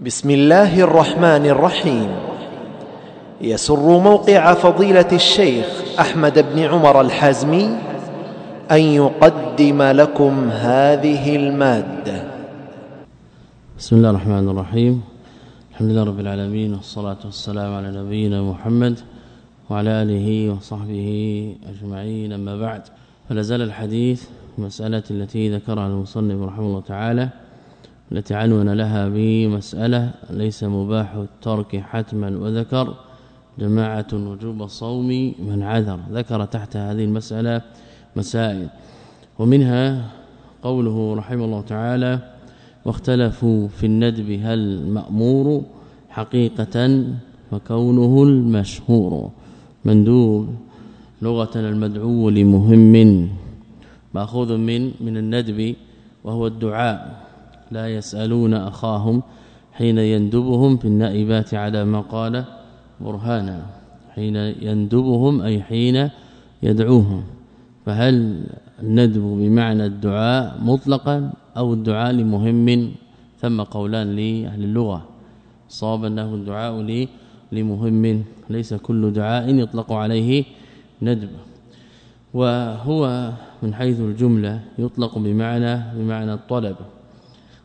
بسم الله الرحمن الرحيم. يسر موقع فضيلة الشيخ أحمد بن عمر الحازمي أن يقدم لكم هذه المادة. بسم الله الرحمن الرحيم. الحمد لله رب العالمين والصلاة والسلام على نبينا محمد وعلى آله وصحبه أجمعين. أما بعد فلا زال الحديث مسألة التي ذكرها المصنف رحمه الله تعالى التي عنون لها بمسألة ليس مباح الترك حتما وذكر جماعة وجوب الصوم من عذر. ذكر تحت هذه المسألة مسائل. ومنها قوله رحمه الله تعالى واختلفوا في الندب هل مأمور حقيقة وكونه المشهور مندوب لغة المدعو لمهم مأخوذ من من الندب وهو الدعاء. لا يسألون أخاهم حين يندبهم في النائبات على ما قال برهانا. حين يندبهم أي حين يدعوهم. فهل الندب بمعنى الدعاء مطلقا أو الدعاء لمهم؟ ثم قولان لأهل اللغة. صاب أنه الدعاء لي لمهم. ليس كل دعاء يطلق عليه ندب. وهو من حيث الجملة يطلق بمعنى بمعنى الطلب.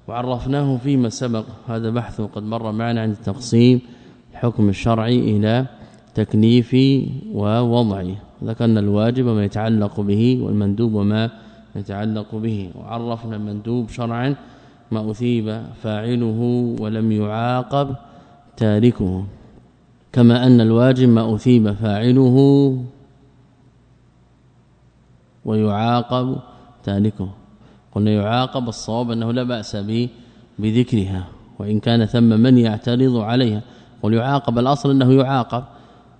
وعرفناه فيما سبق. هذا بحث قد مر معنا عند تقسيم الحكم الشرعي إلى تكليفي ووضعي. ذكرنا الواجب وما يتعلق به والمندوب وما يتعلق به. وعرفنا المندوب شرعا ما أثيب فاعله ولم يعاقب تاركه. كما أن الواجب ما أثيب فاعله ويعاقب تاركه. قلنا يعاقب الصواب أنه لا بأس به بذكرها وإن كان ثم من يعترض عليها. قل يعاقب الأصل أنه يعاقب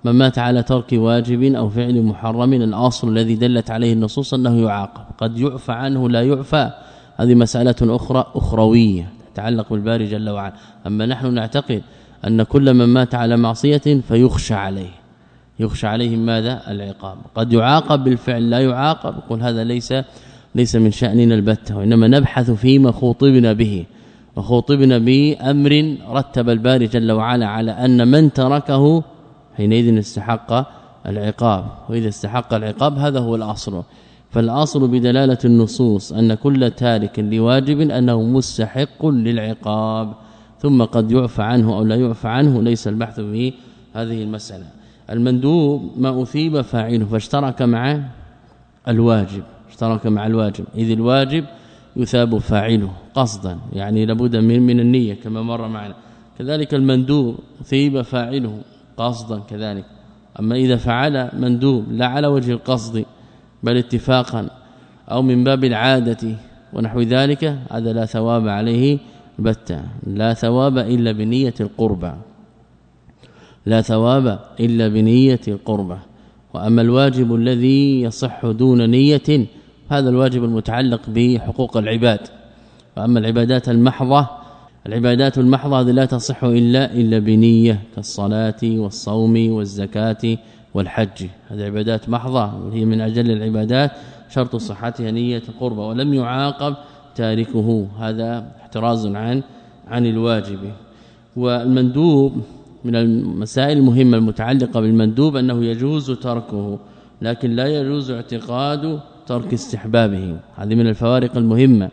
من مات على ترك واجب أو فعل محرم. الأصل الذي دلت عليه النصوص أنه يعاقب. قد يعفى عنه لا يعفى. هذه مسألة أخرى أخروية تتعلق بالباري جل وعلا. أما نحن نعتقد أن كل من مات على معصية فيخشى عليه. يخشى عليه ماذا؟ العقاب. قد يعاقب بالفعل لا يعاقب. قل هذا ليس ليس من شأننا البتة وإنما نبحث فيما خوطبنا به. وخوطبنا بأمر رتب الباري جل وعلا على أن من تركه حينئذ استحق العقاب. وإذا استحق العقاب هذا هو الأصل. فالأصل بدلالة النصوص أن كل تارك لواجب أنه مستحق للعقاب ثم قد يعفى عنه أو لا يعفى عنه ليس البحث في هذه المسألة. المندوب ما أثيب فاعله فاشترك مع الواجب. اشترك مع الواجب. إذ الواجب يثاب فاعله قصدا يعني لابد من من النية كما مر معنا. كذلك المندوب ثيب فاعله قصدا كذلك. أما إذا فعل مندوب لا على وجه القصد بل اتفاقا أو من باب العادة ونحو ذلك هذا لا ثواب عليه بتة لا ثواب إلا بنية القربة لا ثواب إلا بنية القربة وأما الواجب الذي يصح دون نية هذا الواجب المتعلق بحقوق العباد. وأما العبادات المحضة العبادات المحضة هذه لا تصح إلا إلا بنية كالصلاة والصوم والزكاة والحج. هذه عبادات محضة وهي من أجل العبادات شرط صحتها نية القربة ولم يعاقب تاركه. هذا احتراز عن عن الواجب. والمندوب من المسائل المهمة المتعلقة بالمندوب أنه يجوز تركه لكن لا يجوز اعتقاد ترك استحبابه. هذه من الفوارق المهمة.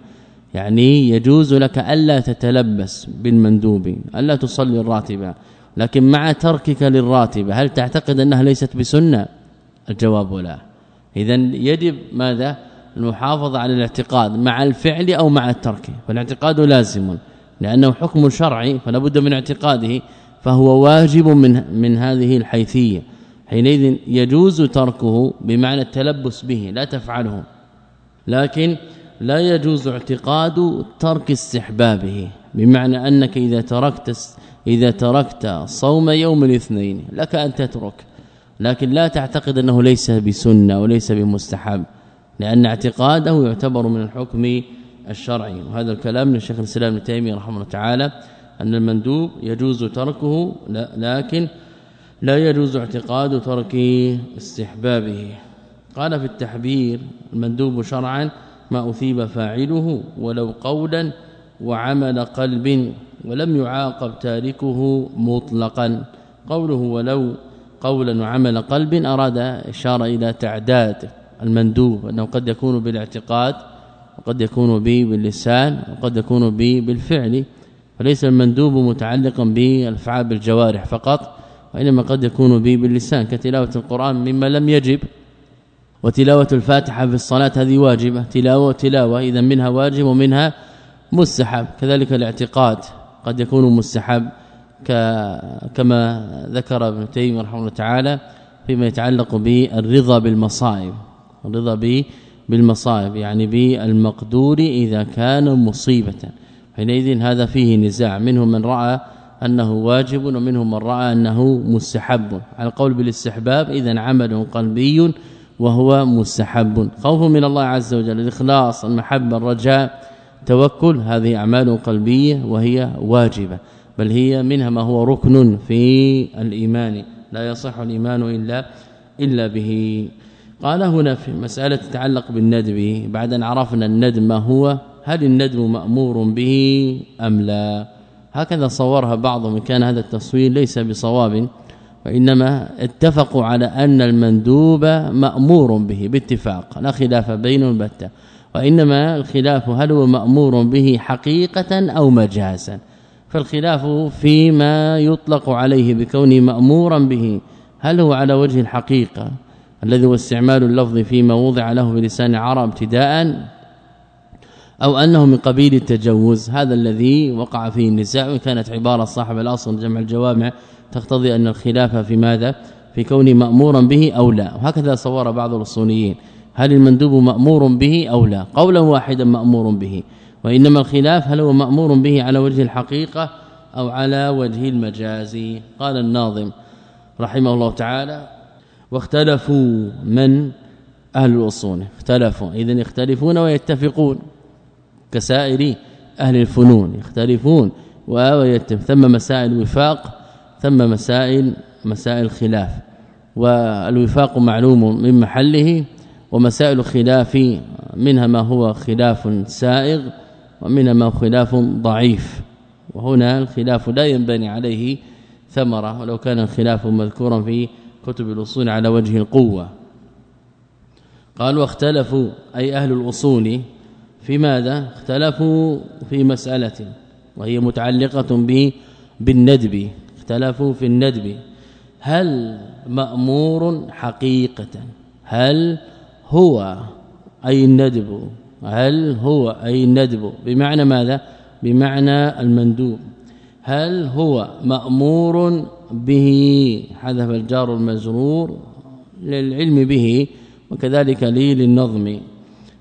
يعني يجوز لك ألا تتلبس بالمندوب ألا تصلي الراتبة. لكن مع تركك للراتبة هل تعتقد أنها ليست بسنة؟ الجواب لا. اذا يجب ماذا؟ المحافظة على الاعتقاد مع الفعل أو مع الترك. فالاعتقاد لازم لأنه حكم شرعي فلا بد من اعتقاده فهو واجب من من هذه الحيثية. حينئذ يجوز تركه بمعنى التلبس به لا تفعله. لكن لا يجوز اعتقاد ترك استحبابه بمعنى أنك إذا تركت إذا تركت صوم يوم الاثنين لك أن تترك. لكن لا تعتقد أنه ليس بسنة وليس بمستحب لأن اعتقاده يعتبر من الحكم الشرعي. وهذا الكلام للشيخ الإسلام ابن تيمية رحمه الله تعالى أن المندوب يجوز تركه لكن لا يجوز اعتقاد ترك استحبابه. قال في التحبير المندوب شرعا ما أثيب فاعله ولو قولا وعمل قلب ولم يعاقب تاركه مطلقا قوله ولو قولا وعمل قلب أراد إشارة إلى تعداد المندوب أنه قد يكون بالاعتقاد وقد يكون به باللسان وقد يكون به بالفعل فليس المندوب متعلقا بالافعال بالجوارح فقط وإنما قد يكون به باللسان كتلاوة القرآن مما لم يجب وتلاوة الفاتحة في الصلاة هذه واجبة. تلاوة تلاوة إذا منها واجب ومنها مستحب. كذلك الاعتقاد قد يكون مستحب كما ذكر ابن تيمية رحمه الله تعالى فيما يتعلق بالرضا بالمصائب. الرضا بالمصائب يعني بالمقدور إذا كان مصيبة. حينئذ هذا فيه نزاع. منهم من رأى أنه واجب ومنهم من رأى أنه مستحب. على القول بالاستحباب اذا عمل قلبي وهو مستحب. خوف من الله عز وجل الإخلاص المحبة الرجاء توكل هذه أعمال قلبية وهي واجبة. بل هي منها ما هو ركن في الإيمان. لا يصح الإيمان إلا إلا به. قال هنا في مسألة تتعلق بالندب. بعد أن عرفنا الندم ما هو هل الندب مأمور به أم لا؟ هكذا صورها بعضهم كان هذا التصوير ليس بصواب وإنما اتفقوا على أن المندوب مأمور به باتفاق لا خلاف بين البتة وإنما الخلاف هل هو مأمور به حقيقة أو مجازا؟ فالخلاف فيما يطلق عليه بكونه مأمورا به هل هو على وجه الحقيقة الذي هو استعمال اللفظ فيما وضع له بلسان عرب ابتداء؟ أو أنه من قبيل التجوز. هذا الذي وقع فيه النزاع كانت عبارة صاحب الأصل جمع الجوامع تقتضي أن الخلاف في ماذا؟ في كونه مأمورا به أو لا. وهكذا صور بعض الأصوليين. هل المندوب مأمور به أو لا؟ قولا واحدا مأمور به. وإنما الخلاف هل هو مأمور به على وجه الحقيقة أو على وجه المجاز؟ قال الناظم رحمه الله تعالى واختلفوا من أهل الأصول. اختلفوا. اذا يختلفون ويتفقون. كسائر أهل الفنون يختلفون. ويتفق ثم مسائل وفاق ثم مسائل مسائل خلاف والوفاق معلوم من محله ومسائل الخلاف منها ما هو خلاف سائغ ومنها ما هو خلاف ضعيف. وهنا الخلاف لا ينبني عليه ثمرة ولو كان الخلاف مذكورا في كتب الأصول على وجه القوة. قالوا واختلفوا أي أهل الأصول في ماذا؟ اختلفوا في مسألة وهي متعلقة بالندب اختلفوا في الندب. هل مأمور حقيقة؟ هل هو أي الندب؟ هل هو أي الندب؟ بمعنى ماذا؟ بمعنى المندوب. هل هو مأمور به؟ حذف الجار المجرور للعلم به وكذلك لي للنظم.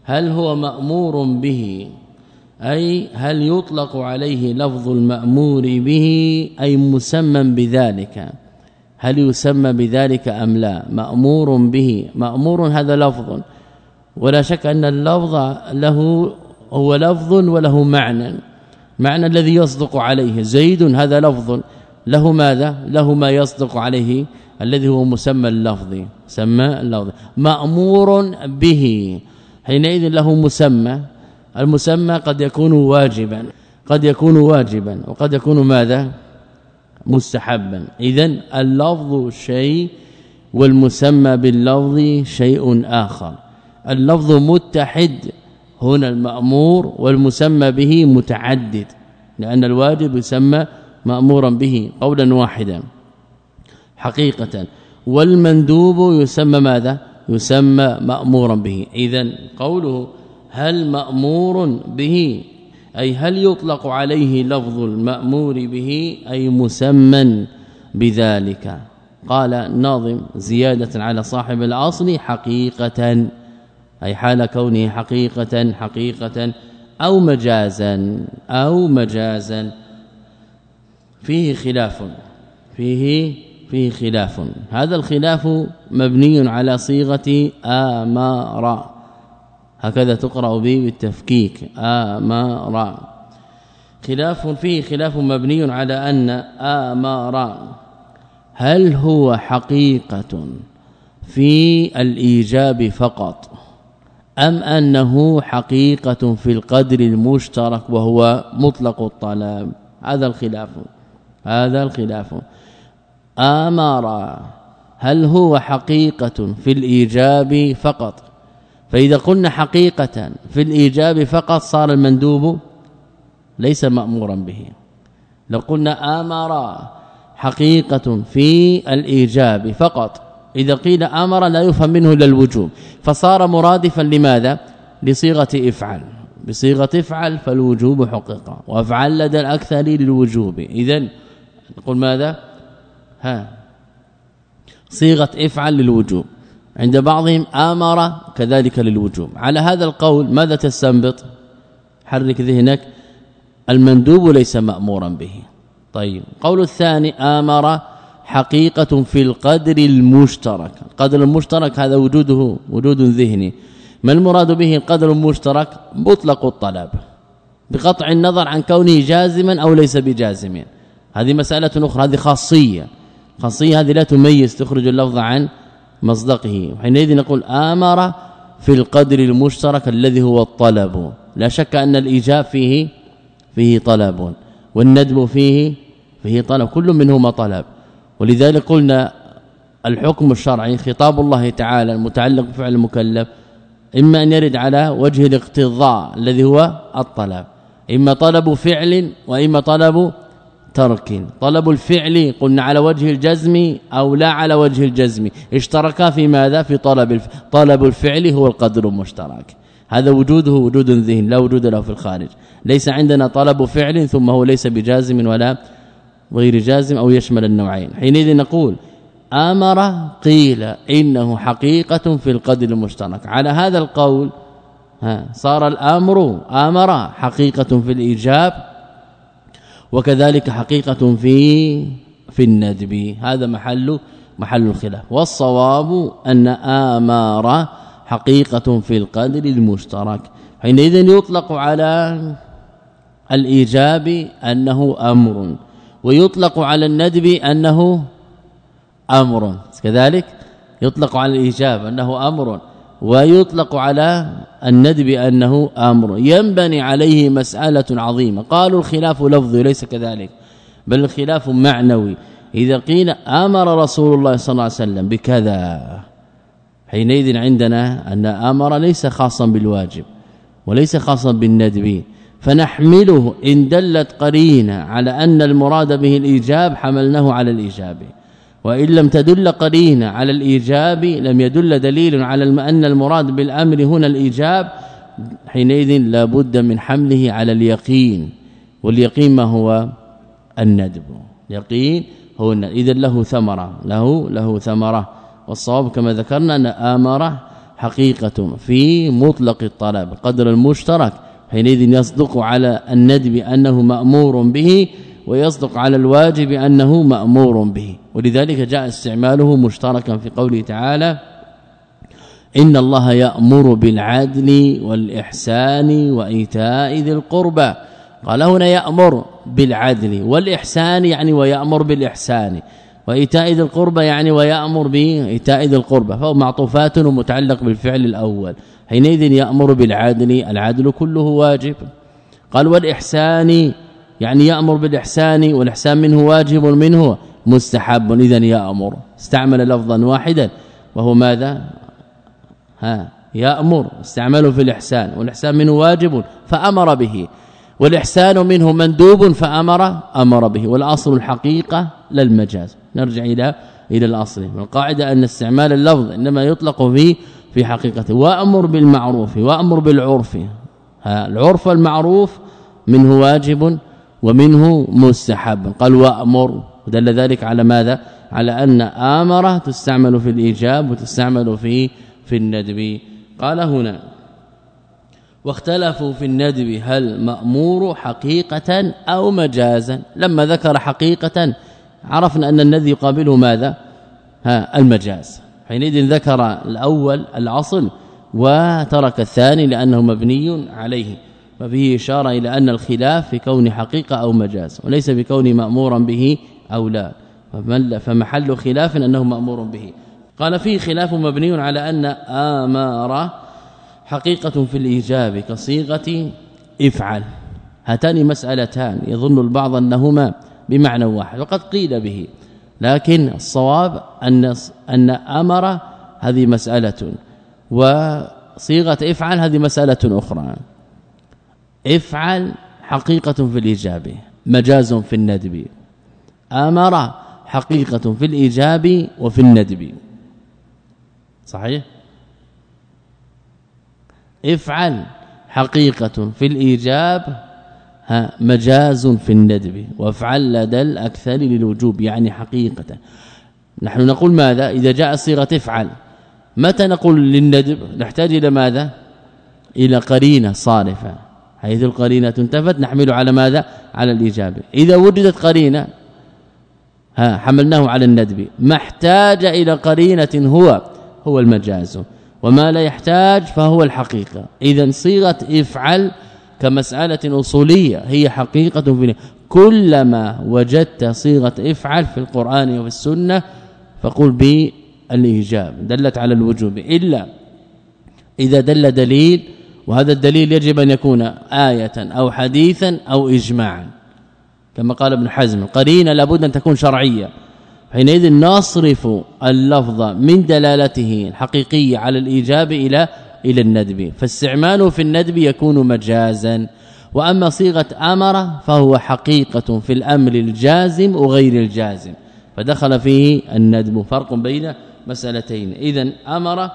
هل هو مأمور به؟ أي هل يطلق عليه لفظ المأمور به؟ أي مسمى بذلك؟ هل يسمى بذلك أم لا؟ مأمور به. مأمور هذا لفظ. ولا شك أن اللفظ له هو لفظ وله معنى. معنى الذي يصدق عليه. زيد هذا لفظ. له ماذا؟ له ما يصدق عليه. الذي هو مسمى اللفظ. سمى اللفظ. مأمور به. حينئذ له مسمى المسمى قد يكون واجبا قد يكون واجبا وقد يكون ماذا؟ مستحبا. اذا اللفظ شيء والمسمى باللفظ شيء آخر. اللفظ متحد هنا المأمور والمسمى به متعدد لأن الواجب يسمى مأمورا به قولا واحدا. حقيقة والمندوب يسمى ماذا؟ يسمى مأمورا به. اذا قوله هل مأمور به أي هل يطلق عليه لفظ المأمور به أي مسمى بذلك. قال الناظم زيادة على صاحب الأصل حقيقة أي حال كونه حقيقة حقيقة أو مجازا أو مجازا. فيه خلاف فيه فيه خلاف. هذا الخلاف مبني على صيغة أمر هكذا تقرأ به بالتفكيك. أمر خلاف فيه خلاف مبني على أن أمر هل هو حقيقة في الإيجاب فقط أم أنه حقيقة في القدر المشترك وهو مطلق الطلب؟ هذا الخلاف. هذا الخلاف. أمر هل هو حقيقة في الإيجاب فقط؟ فإذا قلنا حقيقة في الإيجاب فقط صار المندوب ليس مأمورا به. لو قلنا أمر حقيقة في الإيجاب فقط. إذا قيل أمر لا يفهم منه إلا الوجوب. فصار مرادفا لماذا؟ لصيغة إفعل. بصيغة إفعل فالوجوب حقق وأفعل لدى الأكثر للوجوب. اذا نقول ماذا؟ ها. صيغة افعل للوجوب. عند بعضهم آمر كذلك للوجوب. على هذا القول ماذا تستنبط؟ حرك ذهنك. المندوب ليس مأمورا به. طيب. قول الثاني آمر حقيقة في القدر المشترك. القدر المشترك هذا وجوده وجود ذهني. ما المراد به القدر المشترك مطلق الطلب. بقطع النظر عن كونه جازما أو ليس بجازم. هذه مسألة أخرى هذه خاصية. خاصية هذه لا تميز تخرج اللفظ عن مصدقه وحينئذ نقول آمر في القدر المشترك الذي هو الطلب. لا شك أن الإيجاب فيه فيه طلب والندب فيه فيه طلب. كل منهما طلب. ولذلك قلنا الحكم الشرعي خطاب الله تعالى المتعلق بفعل المكلف إما أن يرد على وجه الاقتضاء الذي هو الطلب إما طلب فعل وإما طلب ترك طلب الفعل قلنا على وجه الجزم أو لا على وجه الجزم. اشتركا في ماذا؟ في طلب الف... طلب الفعل هو القدر المشترك. هذا وجوده وجود ذهن لا وجود له في الخارج. ليس عندنا طلب فعل ثم هو ليس بجازم ولا غير جازم أو يشمل النوعين. حينئذ نقول آمر قيل إنه حقيقة في القدر المشترك. على هذا القول ها صار الأمر آمر حقيقة في الإيجاب وكذلك حقيقة في في الندب. هذا محل محل الخلاف. والصواب أن أمر حقيقة في القدر المشترك. حينئذ يطلق على الإيجاب أنه أمر ويطلق على الندب أنه أمر. كذلك يطلق على الإيجاب أنه أمر. ويطلق على الندب أنه أمر. ينبني عليه مسألة عظيمة. قالوا الخلاف لفظي ليس كذلك بل الخلاف معنوي. إذا قيل أمر رسول الله صلى الله عليه وسلم بكذا حينئذ عندنا أن أمر ليس خاصا بالواجب وليس خاصا بالندب فنحمله إن دلت قرينة على أن المراد به الإيجاب حملناه على الإيجاب. وإن لم تدل قرينة على الإيجاب لم يدل دليل على أن المراد بالأمر هنا الإيجاب حينئذ لا بد من حمله على اليقين. واليقين ما هو؟ الندب. اليقين هو اذا له ثمرة. له له ثمرة. والصواب كما ذكرنا أن أمر حقيقة في مطلق الطلب. قدر المشترك حينئذ يصدق على الندب أنه مأمور به ويصدق على الواجب أنه مأمور به. ولذلك جاء استعماله مشتركا في قوله تعالى إن الله يأمر بالعدل والإحسان وإيتاء ذي القربى. قال هنا يأمر بالعدل والإحسان يعني ويأمر بالإحسان. وإيتاء ذي القربى يعني ويأمر بإيتاء ذي القربى فهو معطوفات ومتعلق بالفعل الأول. حينئذ يأمر بالعدل العدل كله واجب. قال والإحسان يعني يأمر بالإحسان والإحسان منه واجب منه مستحب. اذا يأمر. استعمل لفظا واحدا وهو ماذا؟ ها يأمر. استعمله في الإحسان والإحسان منه واجب فأمر به. والإحسان منه مندوب فأمر أمر به. والأصل الحقيقة للمجاز نرجع إلى إلى الأصل. والقاعدة أن استعمال اللفظ إنما يطلق في في حقيقته. وأمر بالمعروف وأمر بالعرف. العرف المعروف منه واجب ومنه مستحب. قال وأمر. ودل ذلك على ماذا؟ على أن أمر تستعمل في الإيجاب وتستعمل في في الندب. قال هنا واختلفوا في الندب هل مأمور حقيقة أو مجازا؟ لما ذكر حقيقة عرفنا أن الذي يقابله ماذا؟ ها المجاز. حينئذ ذكر الأول العصل وترك الثاني لأنه مبني عليه. ففيه إشارة إلى أن الخلاف في كون حقيقة أو مجاز وليس بكون مأمورا به أو لا. فمحل خلاف أنه مأمور به. قال فيه خلاف مبني على أن آمار حقيقة في الإيجاب كصيغة افعل. هاتان مسألتان يظن البعض أنهما بمعنى واحد وقد قيل به. لكن الصواب أن أن آمر هذه مسألة وصيغة افعل هذه مسألة أخرى. افعل حقيقة في الإيجاب مجاز في الندب. آمر حقيقة في الإيجاب وفي الندب. صحيح؟ افعل حقيقة في الإيجاب مجاز في الندب. وافعل لدى الأكثر للوجوب يعني حقيقة. نحن نقول ماذا؟ إذا جاء صيغة افعل متى نقول للندب؟ نحتاج إلى ماذا؟ إلى قرينة صارفة. حيث القرينة انتفت نحمل على ماذا؟ على الاجابه إذا وجدت قرينة ها حملناه على الندب. ما احتاج إلى قرينة هو هو المجاز. وما لا يحتاج فهو الحقيقة. إذا صيغة افعل كمسألة أصولية هي حقيقة في كلما وجدت صيغة افعل في القرآن وفي السنة فقل بالإيجاب. دلت على الوجوب. إلا إذا دل دليل وهذا الدليل يجب أن يكون آية أو حديثا أو اجماعا. كما قال ابن حزم قرينة لابد أن تكون شرعية. حينئذ نصرف اللفظ من دلالته الحقيقية على الإيجاب إلى إلى الندب. فاستعماله في الندب يكون مجازا. وأما صيغة أمر فهو حقيقة في الأمر الجازم وغير الجازم. فدخل فيه الندب. فرق بين مسألتين. اذا أمر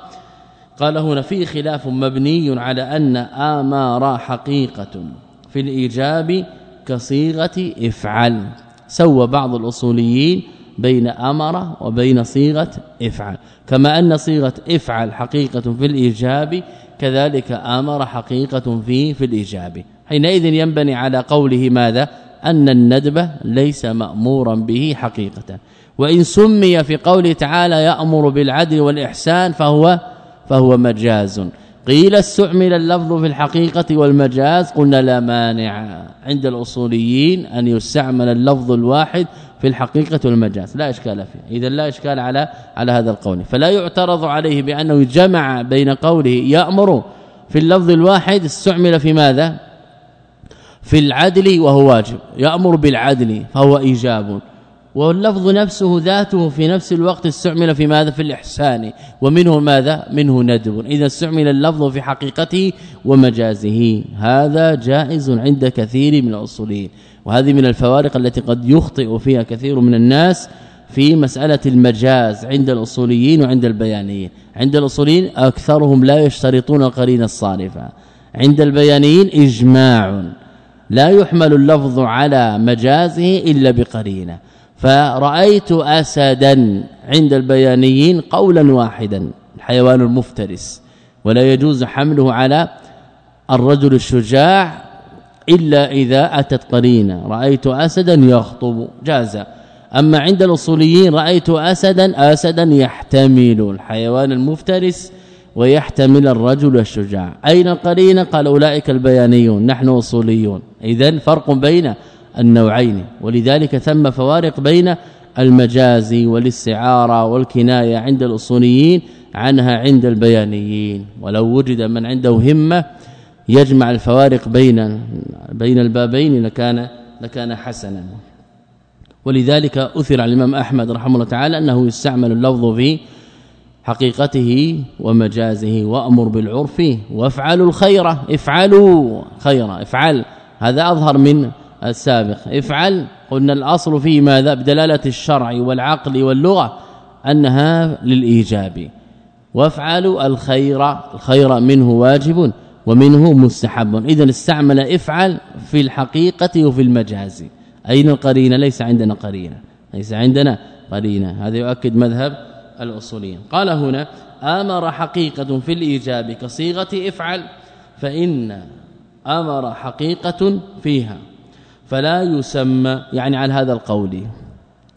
قال هنا في خلاف مبني على أن أمر حقيقة في الإيجاب كصيغة إفعل. سوى بعض الأصوليين بين آمر وبين صيغة إفعل. كما أن صيغة إفعل حقيقة في الإيجاب كذلك آمر حقيقة في في الإيجاب. حينئذ ينبني على قوله ماذا؟ أن الندب ليس مأمورا به حقيقة. وإن سمي في قوله تعالى يأمر بالعدل والإحسان فهو فهو مجاز. قيل استعمل اللفظ في الحقيقة والمجاز قلنا لا مانع عند الأصوليين أن يستعمل اللفظ الواحد في الحقيقة والمجاز. لا إشكال فيه. اذا لا إشكال على على هذا القول. فلا يعترض عليه بأنه جمع بين قوله يأمر في اللفظ الواحد استعمل في ماذا؟ في العدل وهو واجب. يأمر بالعدل فهو إيجاب. واللفظ نفسه ذاته في نفس الوقت استعمل في ماذا؟ في الإحسان. ومنه ماذا؟ منه ندب. إذا استعمل اللفظ في حقيقته ومجازه. هذا جائز عند كثير من الاصوليين وهذه من الفوارق التي قد يخطئ فيها كثير من الناس في مسألة المجاز عند الأصوليين وعند البيانيين. عند الأصوليين أكثرهم لا يشترطون القرينة الصارفة. عند البيانيين إجماع. لا يحمل اللفظ على مجازه إلا بقرينة. فرأيت اسدا عند البيانيين قولا واحدا الحيوان المفترس. ولا يجوز حمله على الرجل الشجاع إلا إذا أتت قرينة. رأيت اسدا يخطب جاز أما عند الأصوليين رأيت اسدا اسدا يحتمل الحيوان المفترس ويحتمل الرجل الشجاع. أين القرينة؟ قال أولئك البيانيون نحن أصوليون. اذا فرق بين النوعين ولذلك ثم فوارق بين المجاز والاستعارة والكناية عند الأصوليين عنها عند البيانيين. ولو وجد من عنده همة يجمع الفوارق بين بين البابين لكان لكان حسنا. ولذلك أثر على الإمام أحمد رحمه الله تعالى أنه يستعمل اللفظ في حقيقته ومجازه وأمر بالعرف وافعلوا الخير افعلوا خيرا افعل. هذا أظهر من السابق. افعل. قلنا الأصل فيه ماذا؟ بدلالة الشرع والعقل واللغة أنها للإيجاب. وافعلوا. الخير الخير منه واجب ومنه مستحب. اذا استعمل افعل في الحقيقة وفي المجاز. أين القرينة؟ ليس عندنا قرينة. ليس عندنا قرينة. هذا يؤكد مذهب الأصوليين. قال هنا آمر حقيقة في الإيجاب كصيغة افعل فإن آمر حقيقة فيها. فلا يسمى يعني على هذا القول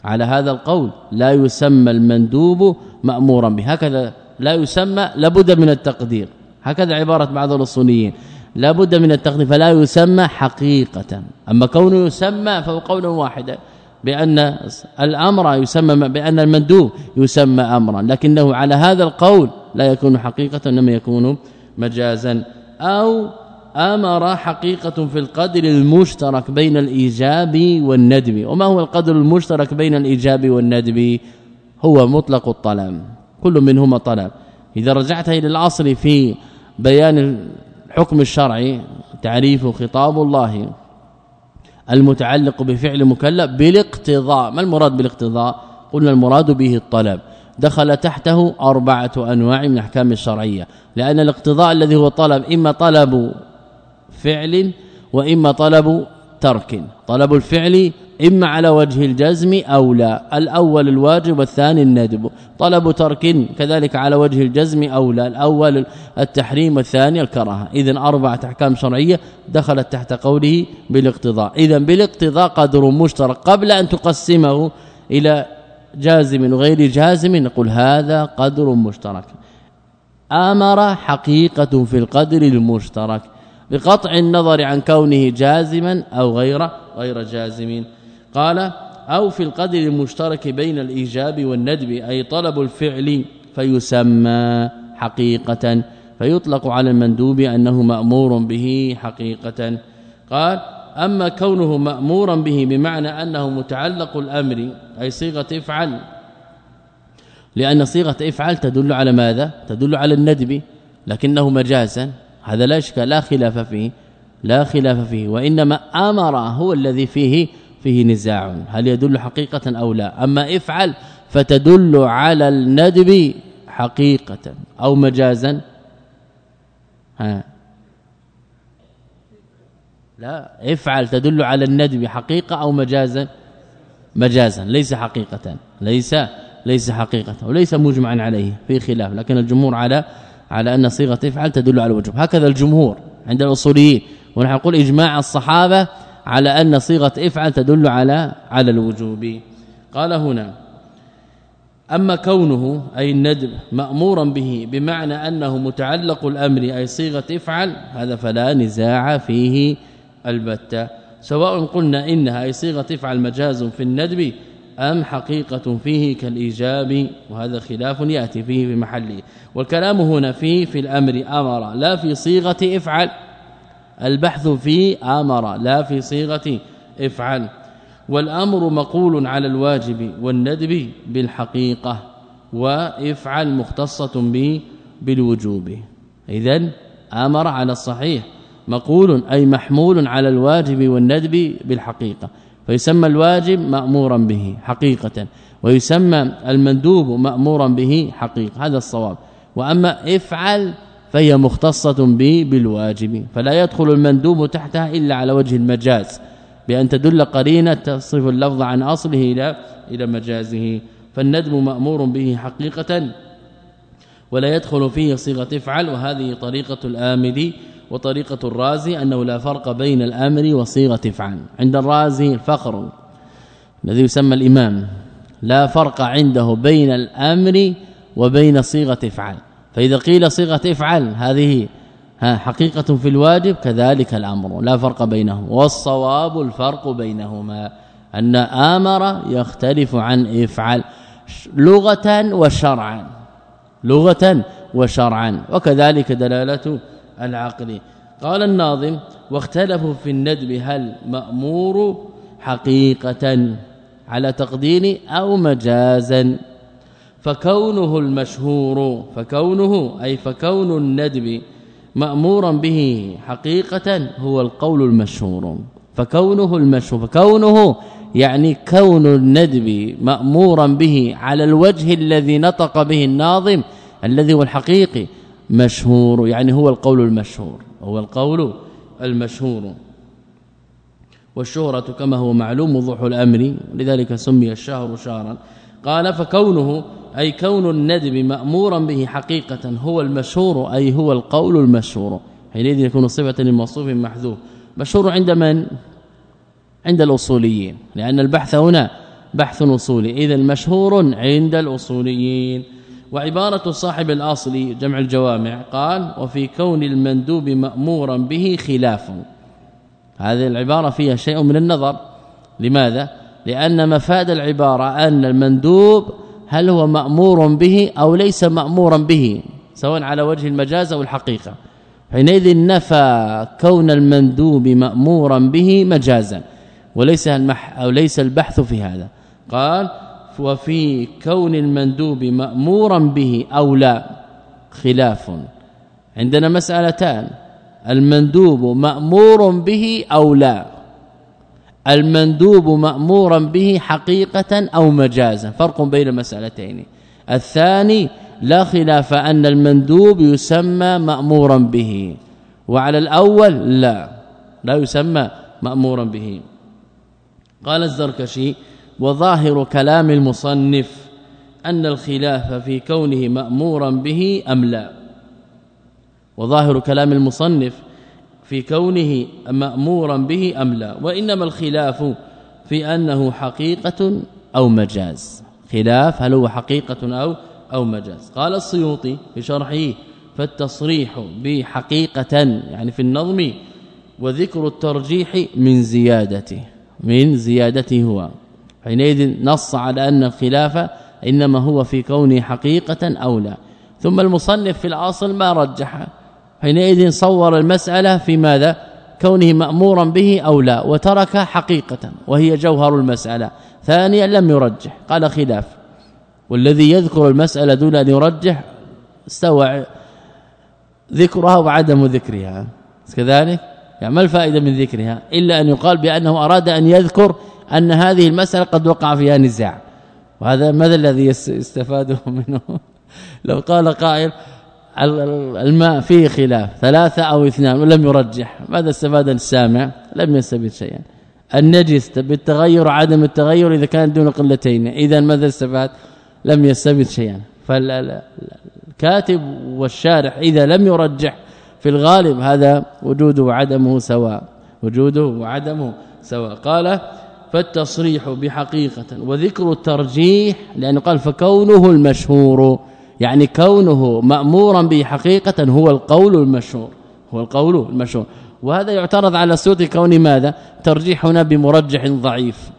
على هذا القول لا يسمى المندوب مأمورا به. هكذا لا يسمى لابد من التقدير. هكذا عبارة بعض الأصوليين. لابد من التقدير فلا يسمى حقيقة. أما كونه يسمى فهو قول واحد بأن الأمر يسمى بأن المندوب يسمى أمرا. لكنه على هذا القول لا يكون حقيقة إنما يكون مجازا أو أمر حقيقة في القدر المشترك بين الإيجاب والندب وما هو القدر المشترك بين الإيجاب والندب هو مطلق الطلب. كل منهما طلب. إذا رجعت إلى الأصل في بيان الحكم الشرعي تعريف خطاب الله المتعلق بفعل مكلف بالاقتضاء. ما المراد بالاقتضاء؟ قلنا المراد به الطلب. دخل تحته أربعة أنواع من احكام الشرعية. لأن الاقتضاء الذي هو طلب إما طلب فعل وإما طلب ترك. طلب الفعل إما على وجه الجزم أو لا. الأول الواجب والثاني الندب. طلب ترك كذلك على وجه الجزم أو لا. الأول التحريم والثاني الكراهة. اذا أربعة أحكام شرعية دخلت تحت قوله بالاقتضاء. اذا بالاقتضاء قدر مشترك قبل أن تقسمه إلى جازم وغير جازم. نقول هذا قدر مشترك. آمر حقيقة في القدر المشترك. بقطع النظر عن كونه جازما أو غير غير جازم قال أو في القدر المشترك بين الإيجاب والندب أي طلب الفعل فيسمى حقيقة. فيطلق على المندوب أنه مأمور به حقيقة. قال أما كونه مأمورا به بمعنى أنه متعلق الأمر أي صيغة افعل. لأن صيغة افعل تدل على ماذا؟ تدل على الندب لكنه مجازا. هذا لا إشكال لا خلاف فيه لا خلاف فيه وإنما أمر هو الذي فيه فيه نزاع. هل يدل حقيقة أو لا؟ أما افعل فتدل على الندب حقيقة أو مجازا. ها. لا افعل تدل على الندب حقيقة أو مجازا. مجازا ليس حقيقة ليس ليس حقيقة وليس مجمعا عليه في خلاف. لكن الجمهور على على أن صيغة افعل تدل على الوجوب. هكذا الجمهور عند الأصوليين. ونحن نقول إجماع الصحابة على أن صيغة افعل تدل على على الوجوب. قال هنا أما كونه أي الندب مأمورا به بمعنى أنه متعلق الأمر أي صيغة افعل هذا فلا نزاع فيه البتة. سواء قلنا إنها أي صيغة افعل مجاز في الندب أم حقيقة فيه كالإيجاب؟ وهذا خلاف يأتي فيه في محله. والكلام هنا فيه في الأمر أمر لا في صيغة إفعل. البحث في أمر لا في صيغة إفعل. والأمر مقول على الواجب والندب بالحقيقة وإفعل مختصة به بالوجوب. اذا أمر على الصحيح. مقول أي محمول على الواجب والندب بالحقيقة. فيسمى الواجب مأمورا به حقيقة. ويسمى المندوب مأمورا به حقيقة. هذا الصواب. وأما افعل فهي مختصة به بالواجب. فلا يدخل المندوب تحتها إلا على وجه المجاز. بأن تدل قرينة تصف اللفظ عن أصله إلى إلى مجازه. فالندب مأمور به حقيقة. ولا يدخل فيه صيغة افعل. وهذه طريقة الآمدي. وطريقة الرازي أنه لا فرق بين الأمر وصيغة افعل. عند الرازي الفقر الذي يسمى الإمام. لا فرق عنده بين الأمر وبين صيغة افعل. فإذا قيل صيغة افعل هذه ها حقيقة في الواجب كذلك الأمر. لا فرق بينهم والصواب الفرق بينهما. أن آمر يختلف عن افعل. لغة وشرعا. لغة وشرعا. وكذلك دلالة العقل. قال الناظم واختلفوا في الندب هل مأمور حقيقة على تقدير أو مجازا. فكونه المشهور فكونه أي فكون الندب مأمورا به حقيقة هو القول المشهور. فكونه المشهور فكونه يعني كون الندب مأمورا به على الوجه الذي نطق به الناظم الذي هو الحقيقي. مشهور يعني هو القول المشهور هو القول المشهور. والشهرة كما هو معلوم وضوح الأمر لذلك سمي الشهر شهرا. قال فكونه أي كون الندب مأمورا به حقيقة هو المشهور أي هو القول المشهور. حينئذ يكون صفة للموصوف محذوف. مشهور عند من؟ عند الأصوليين لأن البحث هنا بحث أصولي. اذا مشهور عند الأصوليين. وعبارة صاحب الأصل جمع الجوامع قال وفي كون المندوب مأمورا به خلاف. هذه العبارة فيها شيء من النظر. لماذا؟ لأن مفاد العبارة أن المندوب هل هو مأمور به أو ليس مأمورا به سواء على وجه المجاز أو الحقيقة. حينئذ نفى كون المندوب مأمورا به مجازا وليس المح أو ليس البحث في هذا. قال وفي كون المندوب مأمورا به أو لا خلاف. عندنا مسألتان المندوب مأمور به أو لا؟ المندوب مأمورا به حقيقة أو مجازا؟ فرق بين المسألتين. الثاني لا خلاف أن المندوب يسمى مأمورا به. وعلى الأول لا لا يسمى مأمورا به. قال الزركشي وظاهر كلام المصنف أن الخلاف في كونه مأمورا به أم لا. وظاهر كلام المصنف في كونه مأمورا به أم لا. وإنما الخلاف في أنه حقيقة أو مجاز. خلاف هل هو حقيقة أو أو مجاز. قال السيوطي في شرحه فالتصريح بحقيقة يعني في النظم وذكر الترجيح من زيادته من زيادته هو. حينئذ نص على أن الخلاف إنما هو في كونه حقيقة أو لا. ثم المصنف في الأصل ما رجح. حينئذ صور المسألة في ماذا؟ كونه مأمورا به أو لا وترك حقيقة وهي جوهر المسألة. ثانيا لم يرجح قال خلاف. والذي يذكر المسألة دون أن يرجح استوى ذكرها وعدم ذكرها. كذلك؟ يعني ما الفائدة من ذكرها؟ إلا أن يقال بأنه أراد أن يذكر أن هذه المسألة قد وقع فيها نزاع. وهذا ماذا الذي يستفاد منه؟ لو قال قائل الماء فيه خلاف ثلاثة أو اثنان ولم يرجح ماذا استفاد السامع؟ لم يستفد شيئا. النجس بالتغير عدم التغير إذا كان دون قلتين اذا ماذا استفاد؟ لم يستفد شيئا. فالكاتب والشارح إذا لم يرجح في الغالب هذا وجوده وعدمه سواء وجوده وعدمه سواء. قال فالتصريح بحقيقة وذكر الترجيح لأنه قال فكونه المشهور يعني كونه مأمورا به حقيقة هو القول المشهور هو القول المشهور. وهذا يعترض على صوت كون ماذا؟ ترجيح هنا بمرجح ضعيف.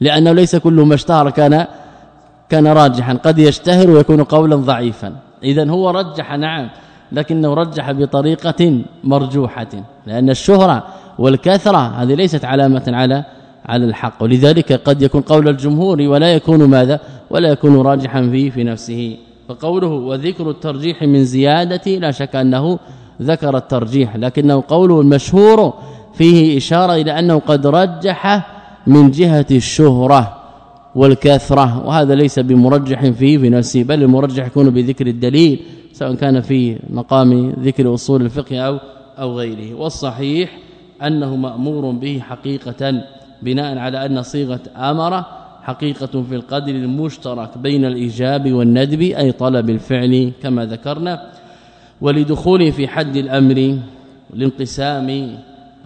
لأنه ليس كل ما اشتهر كان كان راجحا قد يشتهر ويكون قولا ضعيفا. اذا هو رجح نعم. لكنه رجح بطريقة مرجوحة لأن الشهرة والكثرة هذه ليست علامة على على الحق ولذلك قد يكون قول الجمهور ولا يكون ماذا؟ ولا يكون راجحا فيه في نفسه. فقوله وذكر الترجيح من زيادة لا شك أنه ذكر الترجيح لكنه قوله المشهور فيه إشارة إلى أنه قد رجح من جهة الشهرة والكثرة وهذا ليس بمرجح فيه في نفسه بل المرجح يكون بذكر الدليل سواء كان في مقام ذكر أصول الفقه أو أو غيره. والصحيح أنه مأمور به حقيقة بناء على أن صيغة أمر حقيقة في القدر المشترك بين الإيجاب والندب أي طلب الفعل كما ذكرنا. ولدخوله في حد الأمر لانقسام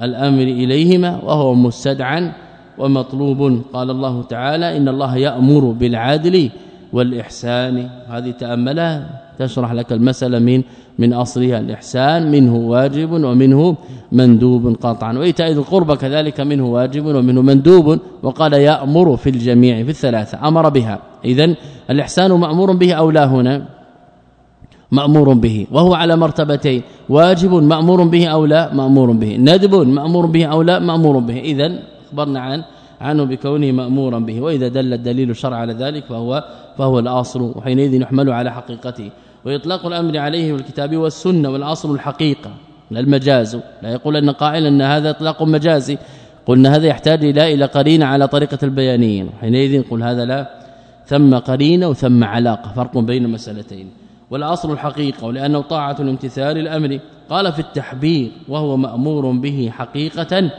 الأمر إليهما وهو مستدعى ومطلوب. قال الله تعالى إن الله يأمر بالعدل والإحسان. هذه تأملها تشرح لك المسألة من من أصلها. الإحسان منه واجب ومنه مندوب قطعا. وإيتاء القربى كذلك منه واجب ومنه مندوب. وقال يأمر في الجميع في الثلاثة. أمر بها. اذا الإحسان مأمور به أو لا هنا؟ مأمور به. وهو على مرتبتين. واجب مأمور به أو لا مأمور به. ندب مأمور به أو لا مأمور به. اذا أخبرنا عن عنه بكونه مأمورا به. وإذا دل الدليل الشرع على ذلك فهو فهو الأصل. وحينئذ يحمل على حقيقته. وإطلاق الأمر عليه والكتاب والسنة والأصل الحقيقة لا المجاز. لا يقول ان قائلا أن هذا إطلاق مجازي. قلنا هذا يحتاج إلى إلى قرينة على طريقة البيانيين حينئذ نقول هذا لا. ثم قرينة وثم علاقة. فرق بين المسألتين. والأصل الحقيقة ولأنه طاعة امتثال الأمر. قال في التحبير وهو مأمور به حقيقة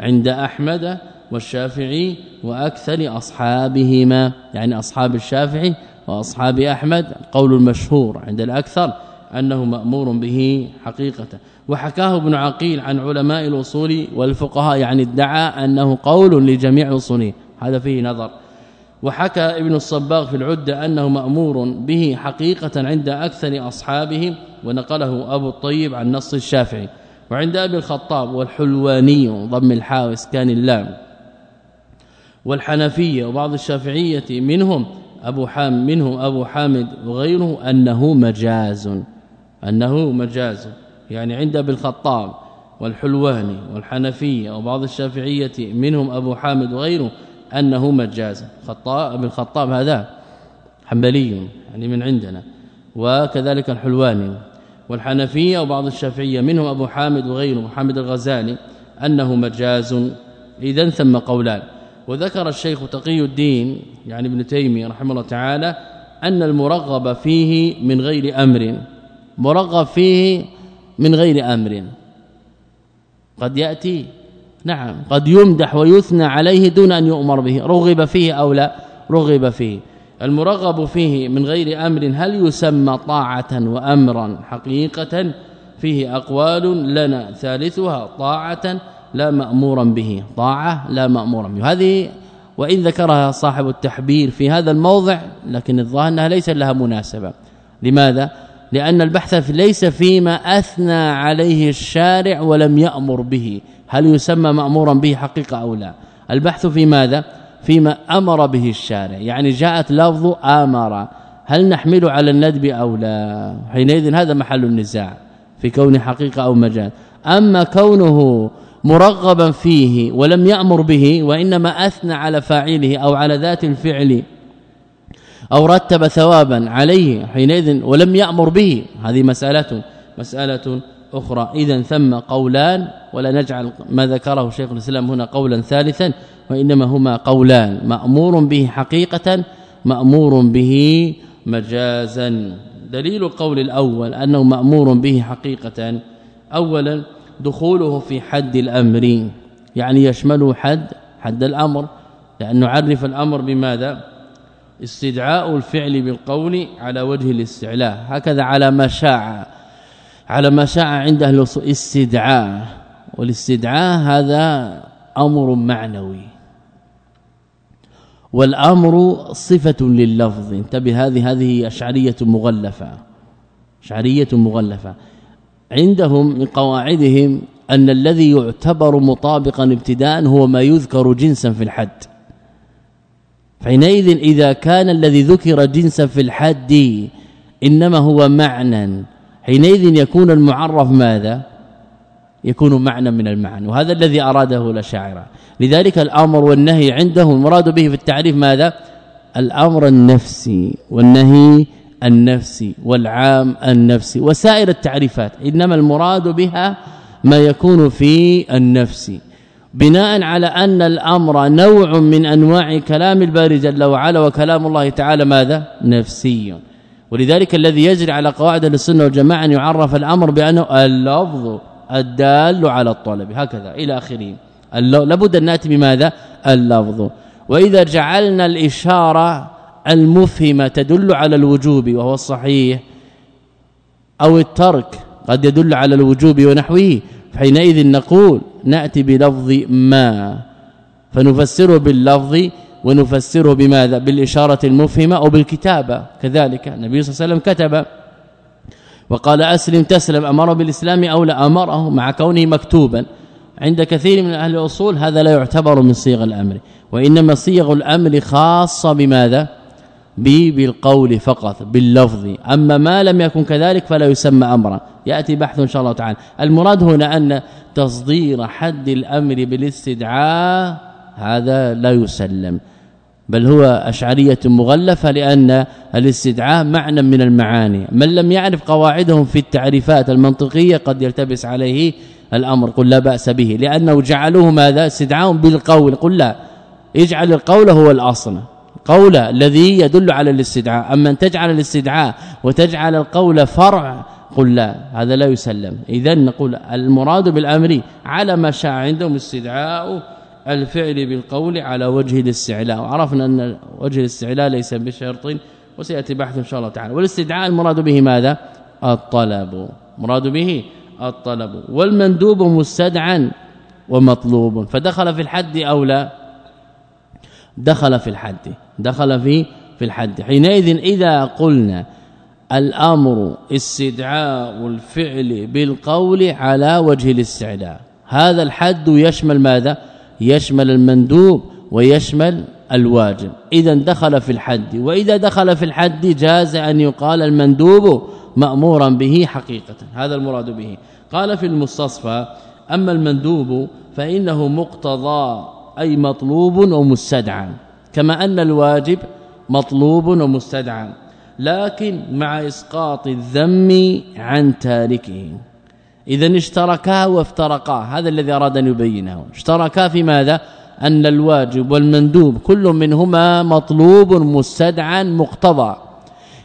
عند أحمد والشافعي وأكثر أصحابهما. يعني أصحاب الشافعي وأصحاب أحمد قول المشهور عند الأكثر أنه مأمور به حقيقة. وحكاه ابن عقيل عن علماء الأصول والفقهاء يعني ادعى أنه قول لجميع الاصوليين هذا فيه نظر. وحكى ابن الصباغ في العدة أنه مأمور به حقيقة عند أكثر أصحابه ونقله أبو الطيب عن نص الشافعي. وعند أبي الخطاب والحلواني ضم الحاء واسكان اللام. والحنفية وبعض الشافعية منهم أبو حام منهم أبو حامد وغيره أنه مجاز أنه مجاز يعني عند أبي الخطاب والحلواني والحنفية وبعض الشافعية منهم أبو حامد وغيره أنه مجاز. خطاب ابن الخطاب هذا حنبلي يعني من عندنا وكذلك الحلواني والحنفية وبعض الشافعية منهم أبو حامد وغيره محمد الغزالي أنه مجاز. اذا ثم قولان. وذكر الشيخ تقي الدين يعني ابن تيمية رحمه الله تعالى أن المرغب فيه من غير أمر. مرغب فيه من غير أمر. قد يأتي نعم قد يمدح ويثنى عليه دون أن يؤمر به. رغب فيه أو لا؟ رغب فيه. المرغب فيه من غير أمر هل يسمى طاعة وأمرا حقيقة؟ فيه أقوال لنا ثالثها طاعة لا مأمورا به. طاعة لا مأمورا به. هذه وإن ذكرها صاحب التحبير في هذا الموضع لكن الظاهر أنها ليس لها مناسبة. لماذا؟ لأن البحث ليس فيما أثنى عليه الشارع ولم يأمر به. هل يسمى مأمورا به حقيقة أو لا؟ البحث في ماذا؟ فيما أمر به الشارع. يعني جاءت لفظ آمر. هل نحمل على الندب أو لا؟ حينئذ هذا محل النزاع في كون حقيقة أو مجال أما كونه مرغبا فيه ولم يأمر به وإنما أثنى على فاعله أو على ذات الفعل أو رتب ثوابا عليه حينئذ ولم يأمر به. هذه مسألة مسألة أخرى. اذا ثم قولان ولا نجعل ما ذكره شيخ الإسلام هنا قولا ثالثا وإنما هما قولان. مأمور به حقيقة مأمور به مجازا. دليل القول الأول أنه مأمور به حقيقة. اولا دخوله في حد الأمر. يعني يشمله حد حد الأمر. لأن نعرف الأمر بماذا؟ استدعاء الفعل بالقول على وجه الاستعلاء. هكذا على ما شاع على ما شاع عند أهل استدعاء. والاستدعاء هذا أمر معنوي. والأمر صفة لللفظ. انتبه هذه هذه أشعرية مغلفة. أشعرية مغلفة. عندهم من قواعدهم أن الذي يعتبر مطابقا ابتداء هو ما يذكر جنسا في الحد. حينئذ إذا كان الذي ذكر جنسا في الحد إنما هو معنى حينئذ يكون المعرف ماذا؟ يكون معنى من المعنى وهذا الذي أراده الاشاعره لذلك الأمر والنهي عنده المراد به في التعريف ماذا؟ الأمر النفسي والنهي النفسي والعام النفسي وسائر التعريفات. إنما المراد بها ما يكون في النفس. بناء على أن الأمر نوع من أنواع كلام الباري جل وعلا وكلام الله تعالى ماذا؟ نفسي. ولذلك الذي يجري على قواعد السنة والجماعة أن يعرف الأمر بأنه اللفظ الدال على الطلب. هكذا إلى آخره. لابد أن نأتي بماذا؟ اللفظ. وإذا جعلنا الإشارة المفهمه تدل على الوجوب وهو الصحيح أو الترك قد يدل على الوجوب ونحوه. حينئذ نقول نأتي بلفظ ما فنفسره باللفظ ونفسره بماذا؟ بالإشارة المفهمة أو بالكتابة. كذلك النبي صلى الله عليه وسلم كتب وقال أسلم تسلم أمر بالإسلام أو لا؟ أمره مع كونه مكتوبا. عند كثير من أهل الأصول هذا لا يعتبر من صيغ الأمر وإنما صيغ الأمر خاصة بماذا؟ بالقول فقط باللفظ. أما ما لم يكن كذلك فلا يسمى أمرا. يأتي بحث إن شاء الله تعالى. المراد هنا أن تصدير حد الأمر بالاستدعاء هذا لا يسلم. بل هو أشعرية مغلفة لأن الاستدعاء معنى من المعاني. من لم يعرف قواعدهم في التعريفات المنطقية قد يلتبس عليه الأمر. قل لا بأس به. لأنه جعلوه ماذا؟ استدعاء بالقول. قل لا. اجعل القول هو الأصل. قول الذي يدل على الاستدعاء. أما أن تجعل الاستدعاء وتجعل القول فرع قل لا هذا لا يسلم. إذا نقول المراد بالأمر على ما شاء عندهم استدعاء الفعل بالقول على وجه الاستعلاء. وعرفنا أن وجه الاستعلاء ليس بشرط وسيأتي بحث إن شاء الله تعالى. والاستدعاء المراد به ماذا؟ الطلب. مراد به الطلب. والمندوب مستدعى ومطلوب. فدخل في الحد أو لا؟ دخل في الحد دخل في في الحد. حينئذ إذا قلنا الأمر استدعاء الفعل بالقول على وجه الاستعلاء. هذا الحد يشمل ماذا؟ يشمل المندوب ويشمل الواجب. إذا دخل في الحد وإذا دخل في الحد جاز أن يقال المندوب مأمورا به حقيقة. هذا المراد به. قال في المستصفى أما المندوب فإنه مقتضى أي مطلوب ومستدعى كما أن الواجب مطلوب ومستدعى لكن مع إسقاط الذم عن تاركه. اذا اشتركا وافترقا هذا الذي أراد أن يبينه. اشتركا في ماذا؟ أن الواجب والمندوب كل منهما مطلوب مستدعى مقتضى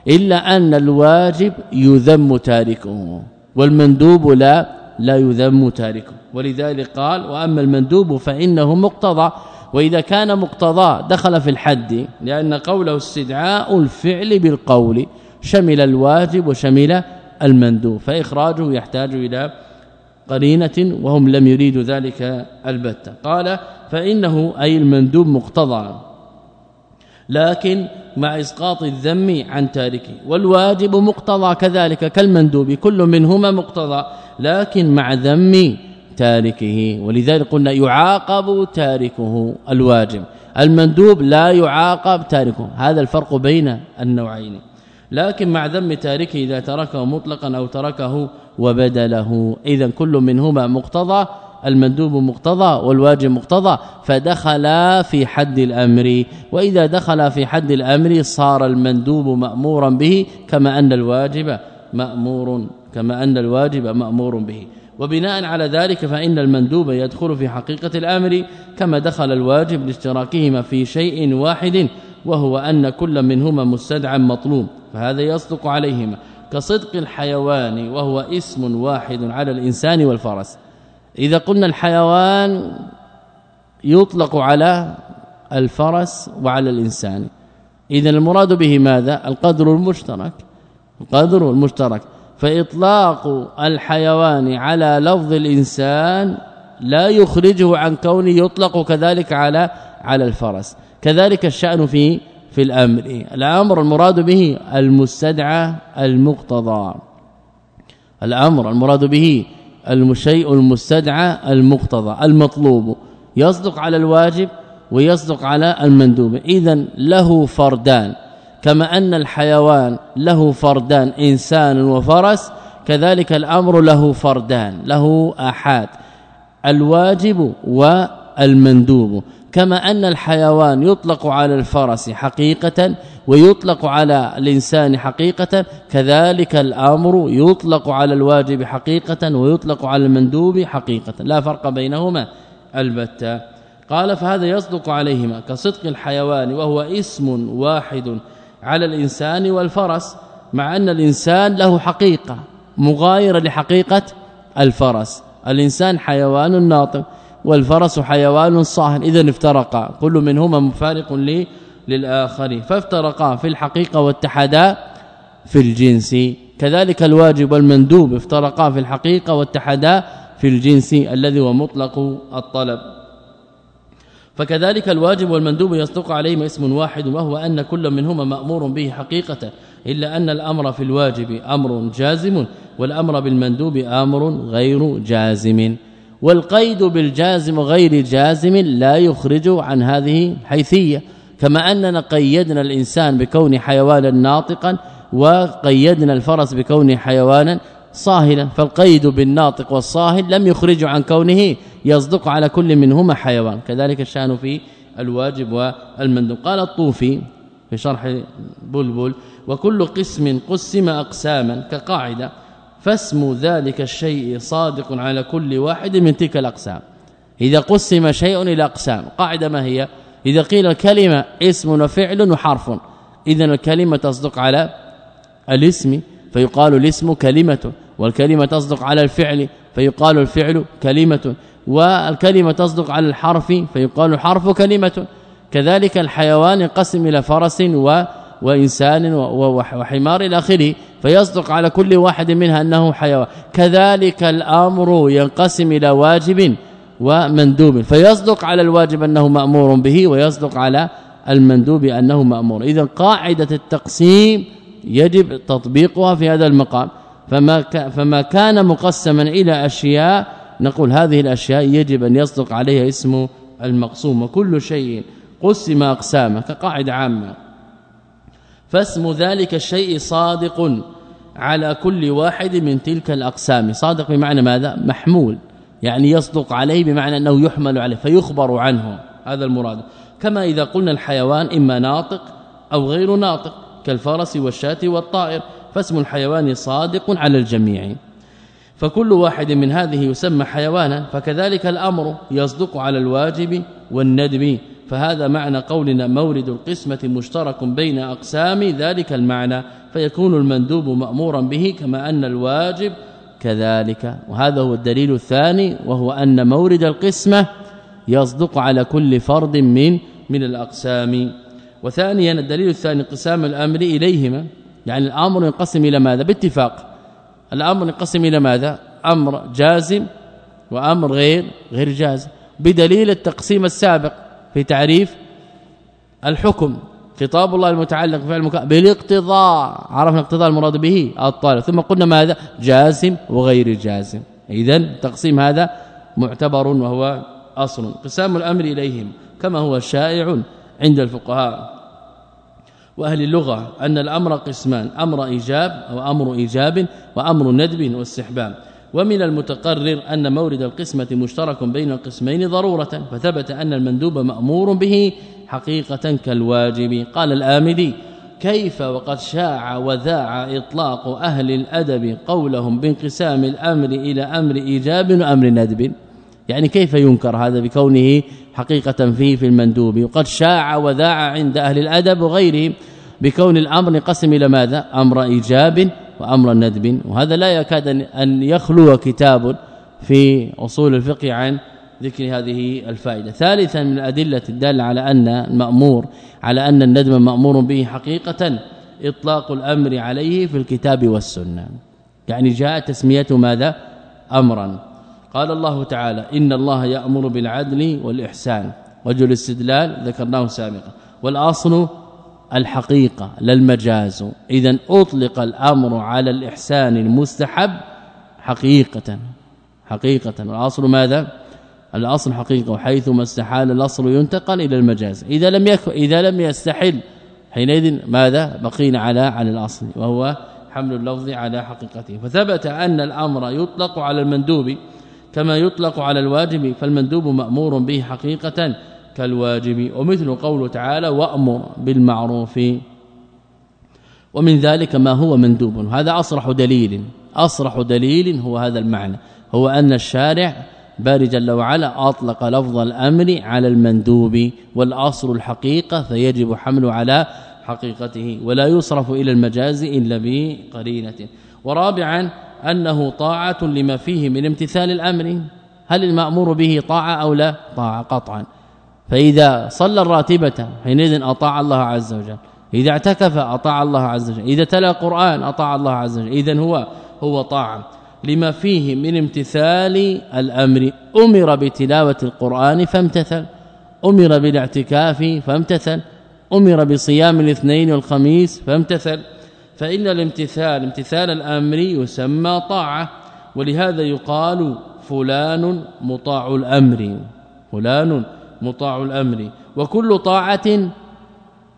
إلا أن الواجب يذم تاركه والمندوب لا لا يذم تاركه. ولذلك قال وأما المندوب فإنه مقتضى. وإذا كان مقتضى دخل في الحد لأن قوله استدعاء الفعل بالقول شمل الواجب وشمل المندوب فإخراجه يحتاج إلى قرينة وهم لم يريدوا ذلك البتة. قال فإنه أي المندوب مقتضى. لكن مع إسقاط الذم عن تاركه والواجب مقتضى كذلك كالمندوب كل منهما مقتضى لكن مع ذم تاركه. ولذلك قلنا يعاقب تاركه الواجب. المندوب لا يعاقب تاركه. هذا الفرق بين النوعين. لكن مع ذم تاركه إذا تركه مطلقا أو تركه وبدله. اذا كل منهما مقتضى. المندوب مقتضى والواجب مقتضى فدخل في حد الأمر. وإذا دخل في حد الأمر صار المندوب مأمورا به كما أن الواجب مأمور كما أن الواجب مأمور به. وبناء على ذلك فإن المندوب يدخل في حقيقة الأمر كما دخل الواجب لاشتراكهما في شيء واحد وهو أن كل منهما مستدعى مطلوب. فهذا يصدق عليهما. كصدق الحيوان وهو اسم واحد على الإنسان والفرس. إذا قلنا الحيوان يطلق على الفرس وعلى الإنسان. إذا المراد به ماذا؟ القدر المشترك. القدر المشترك. فإطلاق الحيوان على لفظ الإنسان لا يخرجه عن كونه يطلق كذلك على على الفرس. كذلك الشأن في في الأمر. الأمر المراد به المستدعى المقتضى. الأمر المراد به المشيء المستدعى المقتضى المطلوب يصدق على الواجب ويصدق على المندوب. اذا له فردان كما أن الحيوان له فردان إنسان وفرس كذلك الأمر له فردان له أحاد الواجب والمندوب. كما أن الحيوان يطلق على الفرس حقيقة ويطلق على الإنسان حقيقة كذلك الأمر يطلق على الواجب حقيقة ويطلق على المندوب حقيقة. لا فرق بينهما البتة. قال فهذا يصدق عليهما. كصدق الحيوان وهو اسم واحد على الإنسان والفرس مع أن الإنسان له حقيقة مغايرة لحقيقة الفرس. الإنسان حيوان ناطق. والفرس حيوان صاهن. اذا افترقا. كل منهما مفارق للآخر. فافترقا في الحقيقة واتحدا في الجنس. كذلك الواجب والمندوب. افترقا في الحقيقة واتحدا في الجنس الذي هو مطلق الطلب. فكذلك الواجب والمندوب يصدق عليهما اسم واحد وهو أن كل منهما مأمور به حقيقة إلا أن الأمر في الواجب أمر جازم والأمر بالمندوب أمر غير جازم. والقيد بالجازم غير جازم لا يخرج عن هذه الحيثية كما أننا قيدنا الإنسان بكون حيوانا ناطقا وقيدنا الفرس بكونه حيوانا صاهلا فالقيد بالناطق والصاهل لم يخرج عن كونه يصدق على كل منهما حيوان كذلك الشأن في الواجب والمندوب. قال الطوفي في شرح بلبل وكل قسم قسم أقساما كقاعدة فاسم ذلك الشيء صادق على كل واحد من تلك الأقسام. إذا قسم شيء إلى أقسام قاعدة ما هي؟ إذا قيل الكلمة اسم وفعل وحرف. إذا الكلمة تصدق على الاسم فيقال الاسم كلمة والكلمة تصدق على الفعل فيقال الفعل كلمة والكلمة تصدق على الحرف فيقال الحرف كلمة. كذلك الحيوان ينقسم إلى فرس و وإنسان وحمار إلى اخره فيصدق على كل واحد منها أنه حيوان. كذلك الأمر ينقسم إلى واجب ومندوب. فيصدق على الواجب أنه مأمور به ويصدق على المندوب أنه مأمور. اذا قاعدة التقسيم يجب تطبيقها في هذا المقام. فما فما كان مقسما إلى أشياء نقول هذه الأشياء يجب أن يصدق عليها اسم المقسوم. وكل شيء قسم أقسامه كقاعدة عامة. فاسم ذلك الشيء صادق على كل واحد من تلك الأقسام. صادق بمعنى ماذا؟ محمول. يعني يصدق عليه بمعنى أنه يحمل عليه فيخبر عنه. هذا المراد. كما إذا قلنا الحيوان إما ناطق أو غير ناطق كالفرس والشاة والطائر فاسم الحيوان صادق على الجميع. فكل واحد من هذه يسمى حيوانا فكذلك الأمر يصدق على الواجب والندب. فهذا معنى قولنا مورد القسمة مشترك بين أقسام ذلك المعنى فيكون المندوب مأمورا به كما أن الواجب كذلك. وهذا هو الدليل الثاني وهو أن مورد القسمة يصدق على كل فرد من من الأقسام. وثانيا الدليل الثاني انقسام الأمر إليهما. يعني الأمر ينقسم إلى ماذا؟ باتفاق. الأمر ينقسم إلى ماذا؟ أمر جازم وأمر غير غير جازم. بدليل التقسيم السابق في تعريف الحكم خطاب الله المتعلق بفعل المكا... بالاقتضاء عرفنا اقتضاء المراد به الطالب. ثم قلنا ماذا؟ جازم وغير جازم. اذا التقسيم هذا معتبر وهو أصل. قسام الأمر إليهم كما هو شائع عند الفقهاء وأهل اللغة أن الأمر قسمان أمر إيجاب أو أمر إيجاب وأمر ندب واستحباب. ومن المتقرر أن مورد القسمة مشترك بين القسمين ضرورة فثبت أن المندوب مأمور به حقيقة كالواجب. قال الآمدي كيف وقد شاع وذاع إطلاق أهل الأدب قولهم بانقسام الأمر إلى أمر إيجاب وأمر ندب؟ يعني كيف ينكر هذا بكونه حقيقة فيه في المندوب؟ وقد شاع وذاع عند أهل الأدب وغيرهم بكون الأمر ينقسم إلى ماذا؟ أمر إيجاب وأمر ندب وهذا لا يكاد أن يخلو كتاب في أصول الفقه عن ذكر هذه الفائدة. ثالثا من الأدلة الدالة على أن المأمور على أن الندب مأمور به حقيقة إطلاق الأمر عليه في الكتاب والسنة. يعني جاء تسمية ماذا؟ أمرا. قال الله تعالى إن الله يأمر بالعدل والإحسان وجه الاستدلال ذكرناه سابقا. والأصل الحقيقة لا المجاز. اذا أطلق الأمر على الإحسان المستحب حقيقة. حقيقة. والاصل ماذا؟ الأصل حقيقة وحيث ما استحال الأصل ينتقل إلى المجاز. إذا لم يك إذا لم يستحل حينئذ ماذا؟ بقينا على على الأصل وهو حمل اللفظ على حقيقته. فثبت أن الأمر يطلق على المندوب كما يطلق على الواجب فالمندوب مأمور به حقيقة. كالواجب. ومثل قوله تعالى وأمر بالمعروف. ومن ذلك ما هو مندوب. هذا أصرح دليل. أصرح دليل هو هذا المعنى. هو أن الشارع باري جل وعلا أطلق لفظ الأمر على المندوب. والأصل الحقيقة فيجب حمله على حقيقته. ولا يصرف إلى المجاز إلا بقرينة. ورابعا أنه طاعة لما فيه من امتثال الأمر. هل المأمور به طاعة أو لا؟ طاعة قطعا. فإذا صلى الراتبة حينئذ أطاع الله عز وجل. إذا اعتكف أطاع الله عز وجل. إذا تلا القرآن أطاع الله عز وجل. إذا هو هو طاعة. لما فيه من امتثال الأمر أمر بتلاوة القرآن فامتثل. أمر بالاعتكاف فامتثل. أمر بصيام الاثنين والخميس فامتثل. فإن الامتثال امتثال الأمر يسمى طاعة. ولهذا يقال فلان مطاع الأمر. فلان مطاع الأمر وكل طاعة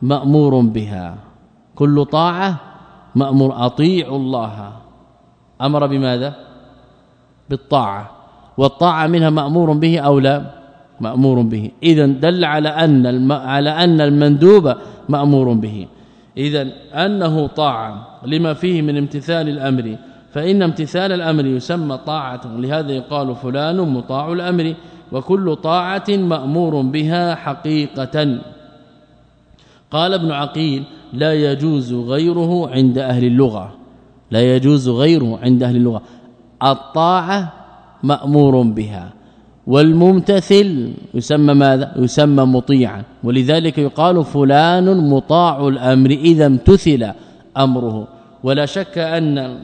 مأمور بها. كل طاعة مأمور أطيعوا الله. أمر بماذا؟ بالطاعة. والطاعة منها مأمور به أو لا؟ مأمور به. اذا دل على أن على أن المندوب مأمور به. اذا أنه طاعة لما فيه من امتثال الأمر فإن امتثال الأمر يسمى طاعة. لهذا يقال فلان مطاع الأمر. وكل طاعة مأمور بها حقيقة. قال ابن عقيل لا يجوز غيره عند أهل اللغة. لا يجوز غيره عند أهل اللغة. الطاعة مأمور بها. والممتثل يسمى ماذا؟ يسمى مطيعا. ولذلك يقال فلان مطاع الأمر إذا امتثل أمره. ولا شك أن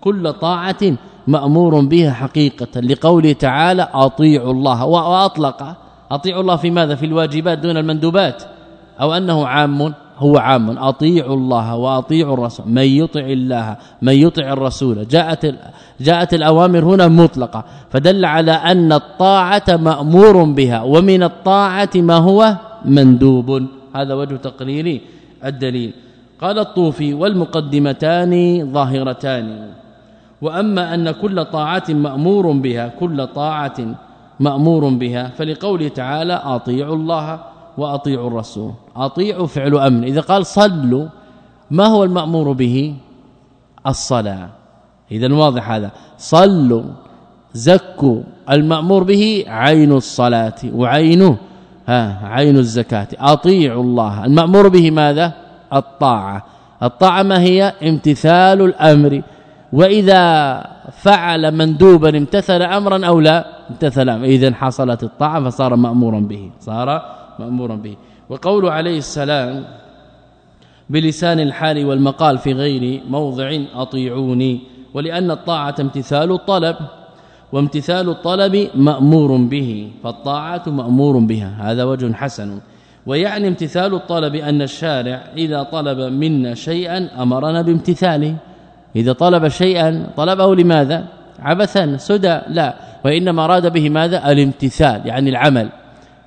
كل طاعة مأمور بها حقيقة لقوله تعالى أطيعوا الله. وأطلق. أطيعوا الله في ماذا؟ في الواجبات دون المندوبات. أو أنه عام هو عام. أطيعوا الله وأطيعوا الرسول. من يطع الله من يطع الرسول. جاءت جاءت الأوامر هنا مطلقة. فدل على أن الطاعة مأمور بها ومن الطاعة ما هو؟ مندوب. هذا وجه تقرير الدليل. قال الطوفي والمقدمتان ظاهرتان. وأما أن كل طاعة مأمور بها كل طاعة مأمور بها فلقوله تعالى أطيعوا الله وأطيعوا الرسول. أطيعوا فعل أمر. إذا قال صلوا ما هو المأمور به؟ الصلاة. إذا واضح هذا. صلوا زكوا. المأمور به عين الصلاة وعين ها عين الزكاة. أطيعوا الله. المأمور به ماذا؟ الطاعة. الطاعة ما هي؟ امتثال الأمر. وإذا فعل مندوبا امتثل امرا أو لا امتثل اذا حصلت الطاعة فصار مأمورا به صار مأمورا به. وقول عليه السلام بلسان الحال والمقال في غير موضع أطيعوني ولأن الطاعة امتثال الطلب وامتثال الطلب مأمور به فالطاعة مأمور بها. هذا وجه حسن. ويعني امتثال الطلب أن الشارع إذا طلب منا شيئا أمرنا بامتثاله. إذا طلب شيئا طلبه لماذا؟ عبثا سدى لا. وإنما أراد به ماذا؟ الامتثال يعني العمل.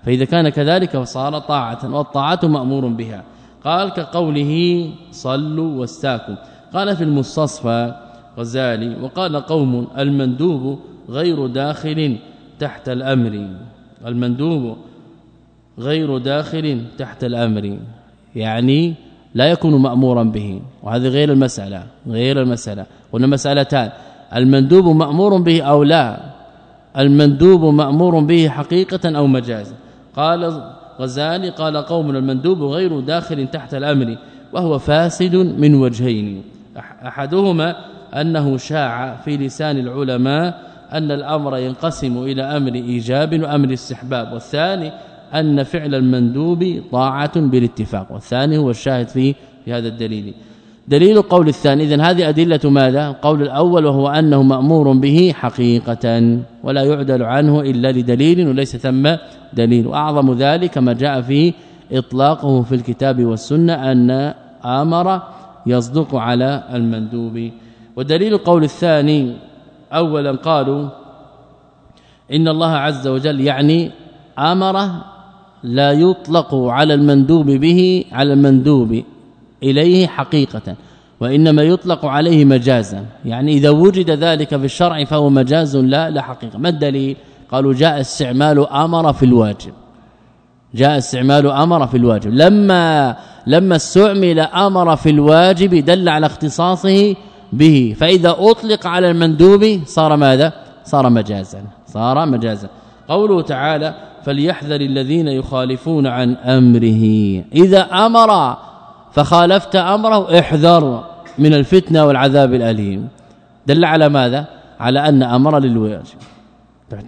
فإذا كان كذلك فصار طاعة والطاعة مأمور بها. قال كقوله صلوا واستاكوا. قال في المستصفى غزالي وقال قوم المندوب غير داخل تحت الأمر. المندوب غير داخل تحت الأمر. يعني لا يكون مأمورا به. وهذه غير المسألة غير المسألة. قلنا مسألتان. المندوب مأمور به أو لا؟ المندوب مأمور به حقيقة أو مجازا؟ قال غزالي قال قوم المندوب غير داخل تحت الأمر وهو فاسد من وجهين. أحدهما أنه شاع في لسان العلماء أن الأمر ينقسم إلى أمر إيجاب وأمر استحباب والثاني أن فعل المندوب طاعة بالاتفاق والثاني هو الشاهد في في هذا الدليل. دليل القول الثاني اذا هذه أدلة ماذا؟ القول الأول وهو أنه مأمور به حقيقة ولا يعدل عنه إلا لدليل وليس ثم دليل. وأعظم ذلك ما جاء فيه إطلاقه في الكتاب والسنة أن آمر يصدق على المندوب. ودليل القول الثاني اولا قالوا إن الله عز وجل يعني آمر لا يطلق على المندوب به على المندوب إليه حقيقة وإنما يطلق عليه مجازا. يعني إذا وجد ذلك في الشرع فهو مجاز لا لا حقيقة. ما الدليل؟ قالوا جاء استعمال أمر في الواجب. جاء استعمال أمر في الواجب. لما لما استعمل أمر في الواجب دل على اختصاصه به. فإذا أطلق على المندوب صار ماذا؟ صار مجازا. صار مجازا. قوله تعالى فليحذر الذين يخالفون عن أمره. إذا أمر فخالفت أمره احذر من الفتنة والعذاب الأليم. دل على ماذا؟ على أن أمر للواجب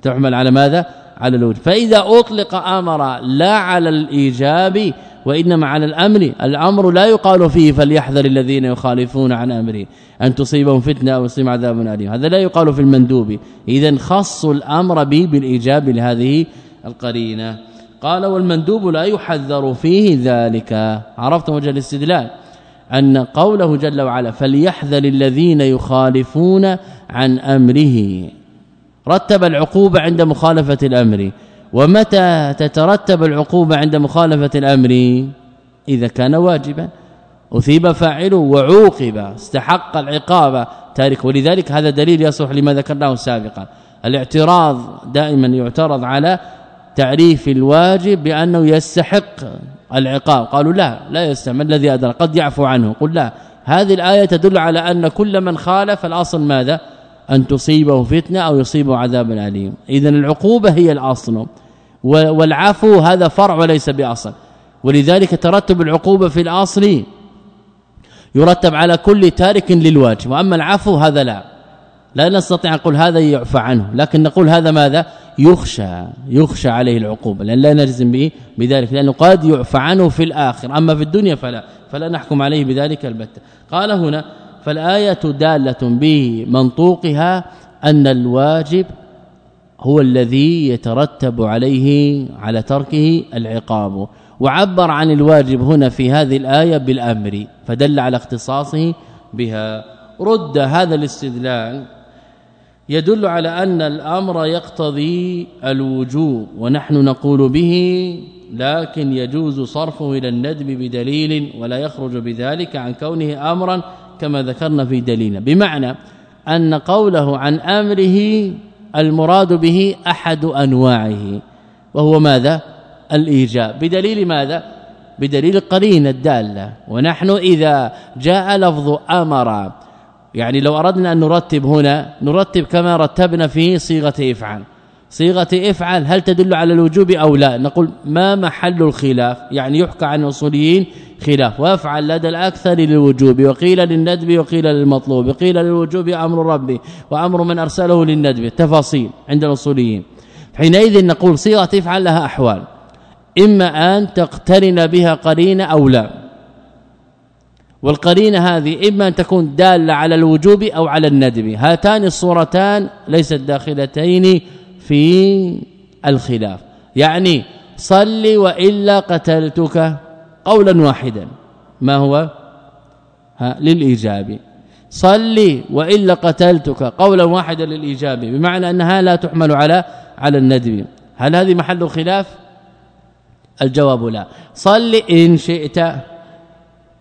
تحمل على ماذا؟ على الوجه. فإذا أطلق أمر لا على الإيجاب وإنما على الأمر الأمر لا يقال فيه فليحذر الذين يخالفون عن أمره أن تصيبهم فتنة أو يصيب عذاب أليم. هذا لا يقال في المندوب. اذا خص الأمر به بالإيجاب لهذه القرينة. قال والمندوب لا يحذر فيه ذلك. عرفتم وجه الاستدلال؟ أن قوله جل وعلا فليحذر الذين يخالفون عن أمره. رتب العقوبة عند مخالفة الأمر. ومتى تترتب العقوبة عند مخالفة الأمر؟ إذا كان واجبا. أثيب فاعله وعوقب. استحق العقاب. تارك. ولذلك هذا دليل يصح لما ذكرناه سابقا. الاعتراض دائما يعترض على تعريف الواجب بأنه يستحق العقاب. قالوا لا لا يستعمل الذي أدرى؟ قد يعفو عنه. قل لا. هذه الآية تدل على أن كل من خالف الأصل ماذا؟ أن تصيبه فتنة أو يصيبه عذاب أليم. اذا العقوبة هي الأصل والعفو هذا فرع وليس بأصل. ولذلك ترتب العقوبة في الأصل يرتب على كل تارك للواجب. وأما العفو هذا لا. لا نستطيع أن نقول هذا يعفى عنه. لكن نقول هذا ماذا؟ يخشى يخشى عليه العقوبة. لأن لا نجزم به بذلك لأنه قد يعفى عنه في الآخر. أما في الدنيا فلا فلا نحكم عليه بذلك البتة. قال هنا فالآية دالة بمنطوقها أن الواجب هو الذي يترتب عليه على تركه العقاب. وعبر عن الواجب هنا في هذه الآية بالأمر فدل على اختصاصه بها. رد هذا الاستدلال يدل على أن الأمر يقتضي الوجوب ونحن نقول به لكن يجوز صرفه إلى الندب بدليل ولا يخرج بذلك عن كونه امرا كما ذكرنا في دليلنا. بمعنى أن قوله عن أمره المراد به أحد أنواعه وهو ماذا؟ الإيجاب. بدليل ماذا؟ بدليل القرينة الدالة. ونحن إذا جاء لفظ أمر يعني لو أردنا أن نرتب هنا نرتب كما رتبنا في صيغة افعل صيغة افعل هل تدل على الوجوب أو لا؟ نقول ما محل الخلاف؟ يعني يحكى عن الاصوليين خلاف. وافعل لدى الأكثر للوجوب وقيل للندب وقيل للمطلوب قيل للوجوب أمر ربي وأمر من أرسله للندب. تفاصيل عند الأصوليين. حينئذ نقول صيغة افعل لها أحوال. إما أن تقترن بها قرينة أو لا. والقرينة هذه إما أن تكون دالة على الوجوب أو على الندب هاتان الصورتان ليست داخلتين في الخلاف. يعني صل وإلا قتلتك قولا واحدا. ما هو؟ ها للإيجاب. صل وإلا قتلتك قولا واحدا للإيجاب. بمعنى أنها لا تحمل على على الندب هل هذه محل خلاف؟ الجواب لا. صل إن شئت